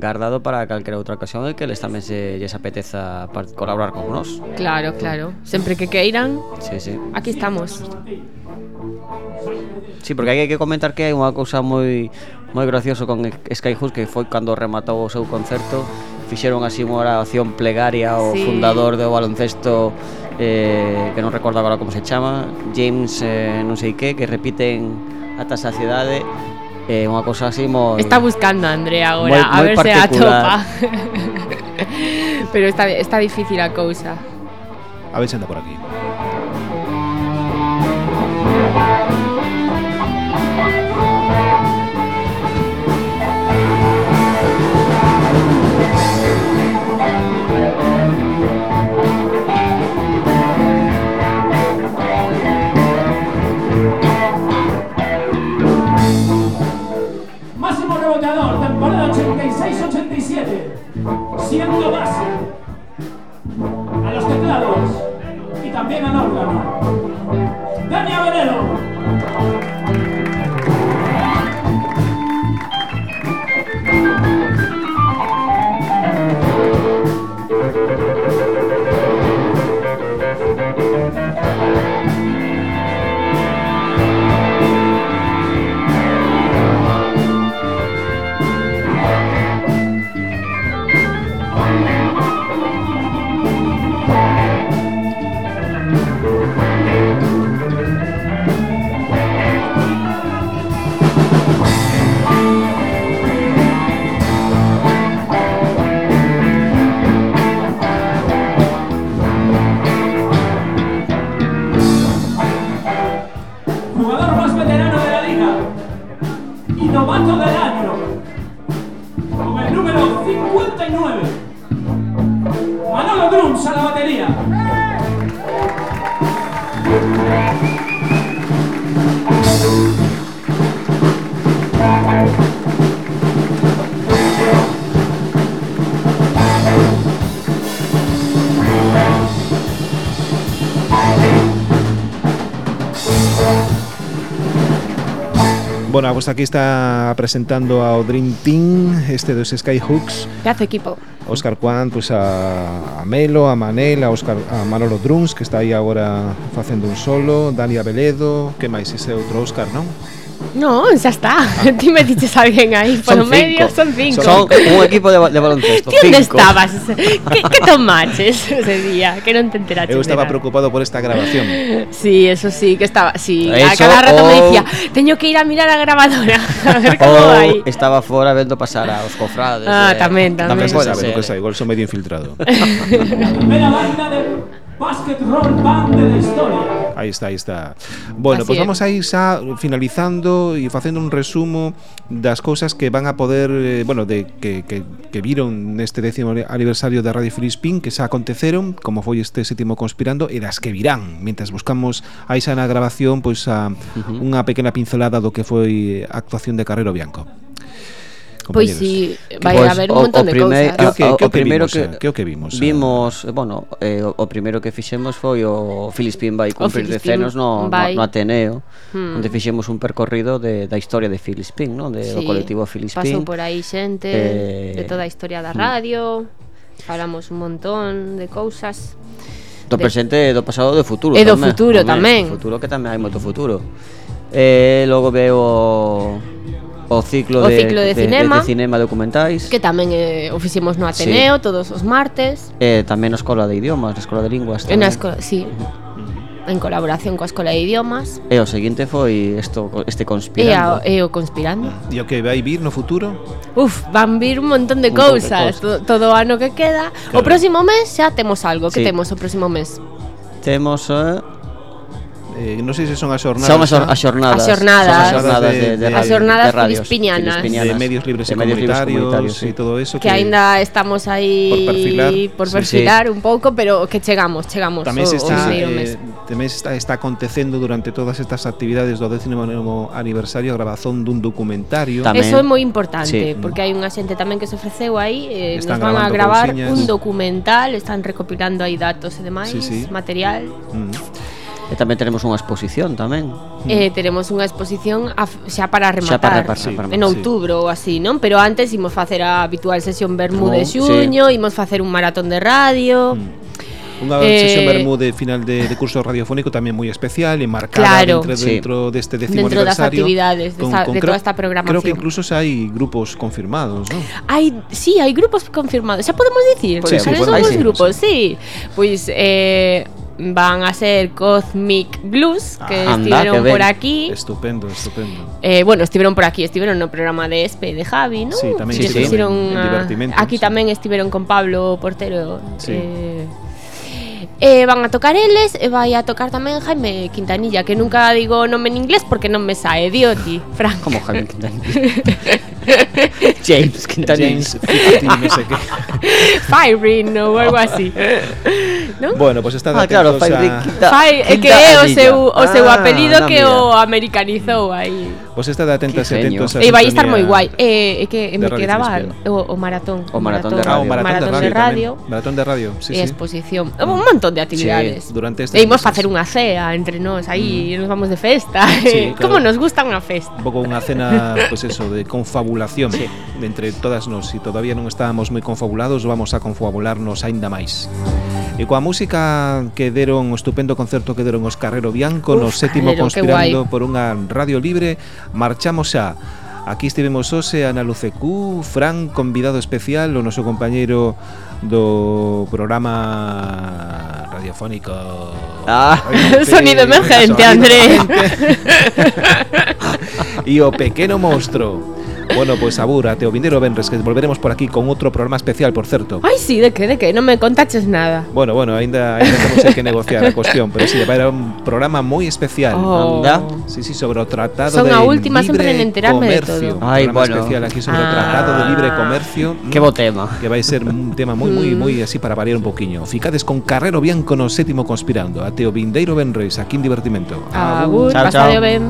gardado para calquera outra ocasión e que les tamén se lles apeteza colaborar con nós. Claro, claro. Sempre que queiran, sí, sí. aquí estamos. Sí, porque hai que comentar que hai unha cousa moi moi gracioso con Skyhooks que foi cando rematou o seu concerto fixeron así unha oración plegaria ao sí. fundador do baloncesto eh, que non recordo agora como se chama James eh, non sei que que repiten ata saciedade eh, unha cousa así moi Está buscando a Andrea agora, Moi- a ver se a particular. topa. Pero está, está difícil a cousa. A ver se anda por aquí. 86-87. Siendo base. Pois aquí está presentando ao Dream Team este dos Skyhooks. Gazo equipo. Óscar Juan, pois a, a Melo, a Manel, a, Oscar, a Manolo Drums que está aí agora facendo un solo, Dalia Beledo, que máis ese outro Óscar, non? No, xa está. Ti metiches a alguén aí polo Son medio, cinco. son cinco. Son un equipo de, de baloncesto. Ti onde cinco. estabas? Que, que tomaches ese día? Que non te enteraches Eu estaba de preocupado por esta grabación. Sí, eso sí, que estaba, sí, a Eso cada rato me o- decía, teño que ir a mirar a grabadora, a ver como vai. estaba fora vendo pasar aos cofrades. Ah, eh, tamén, tamén. Nunca se sabe, nunca sabe, igual son medio infiltrado. Primera banda de Basket Roll Band de la historia. Aí está, aí está. Bueno, Así pois pues vamos aí xa finalizando e facendo un resumo das cousas que van a poder, eh, bueno, de que, que, que viron neste décimo aniversario da Radio Filispín, que xa aconteceron, como foi este sétimo conspirando, e das que virán. Mientras buscamos aí xa na grabación, pois a uh -huh. unha pequena pincelada do que foi a actuación de Carrero Bianco compañeros. Pois si, vai pois, haber un montón o, o de cousas. Que, ah, que, que, o, o primeiro que, vimos, que, eh? que o que vimos? Eh? Vimos, a... bueno, eh, o, o primeiro que fixemos foi o Filispín vai cumprir decenos no, vai... no, no Ateneo, hmm. onde fixemos un percorrido de, da historia de Filispín, no, De, sí, do colectivo Filispín. Pasou por aí xente eh... de toda a historia da hmm. radio, falamos un montón de cousas. Do de... presente, do pasado e do futuro E do tamén, futuro tamén, tamén. Do futuro que tamén hai moito futuro E eh, logo veo o ciclo, o ciclo de, de, cinema, de, de cinema documentais que tamén eh, o fixemos no Ateneo sí. todos os martes e eh, tamén na Escola de Idiomas, na Escola de Linguas tamén. a escola, sí. en colaboración coa Escola de Idiomas E o seguinte foi esto, este Conspirando E, a, e o Conspirando E o que vai vir no futuro? Uf, van vir un montón de un cousas todo, todo o ano que queda claro. O próximo mes xa temos algo sí. Que temos o próximo mes? Temos... Eh, eh, non sei se son as xornadas. Son as, xor as xornadas. As xornadas, son as xornadas de, de, de, radio, xornadas de radios, filispiñanas. De medios libres de e medios comunitarios, comunitarios sí. e todo eso. Que, que aínda estamos aí por perfilar, por perfilar sí, sí. un pouco, pero que chegamos, chegamos. Tamén se está, o, eh, tamén está, está acontecendo durante todas estas actividades do 19 aniversario a grabazón dun documentario. Tamén. Eso é moi importante, sí. porque hai unha xente tamén que se ofreceu aí, eh, están nos van a gravar cousiñas. un documental, están recopilando aí datos e demais, sí, sí. material. Mm. E tamén teremos unha exposición tamén. Eh, teremos unha exposición a, xa para rematar, xa para, repasar, sí, para, rematar, en outubro sí. ou así, non? Pero antes imos facer a habitual sesión Bermú de xuño, sí. imos facer un maratón de radio. Mm. Unha eh, sesión Bermú de final de, de curso radiofónico tamén moi especial e marcada claro, dentro, sí. dentro deste décimo dentro aniversario. Dentro das actividades, con, de, esta, con, de creo, toda esta programación. Creo que incluso xa hai grupos confirmados, non? Hai, sí, hai grupos confirmados. Xa podemos dicir, sí, sí, sí, podemos, sí, grupos, sí. sí. Pois, pues, eh, van a ser Cosmic Blues, que Ah, anda, que ben. por aquí. Estupendo, estupendo. Eh, bueno, estiveron por aquí, estiveron no programa de Espe de Javi, ¿no? Sí, tamén Sí, sí. En a- Divertimentos. Aquí tamén estiveron con Pablo Portero. Sí. Eh, eh, van a tocar eles e vai a tocar tamén Jaime Quintanilla, que nunca digo nome en inglés porque non me sae, dio ti, Frank. Como Jaime Quintanilla? James Quintanilla. James que. Firing ou algo así. ¿No? Bueno, pois pues está ah, claro, a... Firing Quinta... Fai, que é o seu, o seu ah, apelido que mira. o americanizou aí. Pois pues estade atentas e atentos a E vai estar moi guai. Eh, é que me quedaba o, o maratón. O maratón, maratón de radio. Ah, o maratón, maratón de radio. De maratón de radio, sí, e exposición. Un mm. montón de actividades. Sí, durante este E imos facer unha cea entre nós, aí mm. nos vamos de festa. Sí, eh, claro. Como nos gusta unha festa. Un pouco unha cena, pois pues eso, de confabulación sí. entre todas nós. Si todavía non estábamos moi confabulados, vamos a confabularnos aínda máis. E coa música que deron o estupendo concerto que deron os Carrero Bianco Uf, no sétimo Carrero, conspirando por unha radio libre marchamos xa Aquí estivemos hoxe Ana Lucecú, Fran, convidado especial, o noso compañeiro do programa radiofónico. Ah. Sonido emergente, André. e o pequeno monstro. Bueno, pues, abur, ate o vindeiro venres que volveremos por aquí con outro programa especial, por certo. Ai, sí, de que, de que, non me contaches nada Bueno, bueno, aínda temos que negociar a cuestión, pero sí, haber un programa moi especial. Oh. Anda. Sí, sí, sobre o tratado Son de a última sempre libre en enterarme de comercio. todo. Un Ay, programa bueno. especial aquí sobre o Ah. tratado de libre comercio. Que bo tema. que vai ser un tema moi moi moi así para variar un poquiño. Ficades con Carrero Bianco no sétimo conspirando. Ate o vindeiro venres aquí en Divertimento. Agur, Chao, pasadeo chao. ben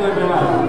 Bernardo.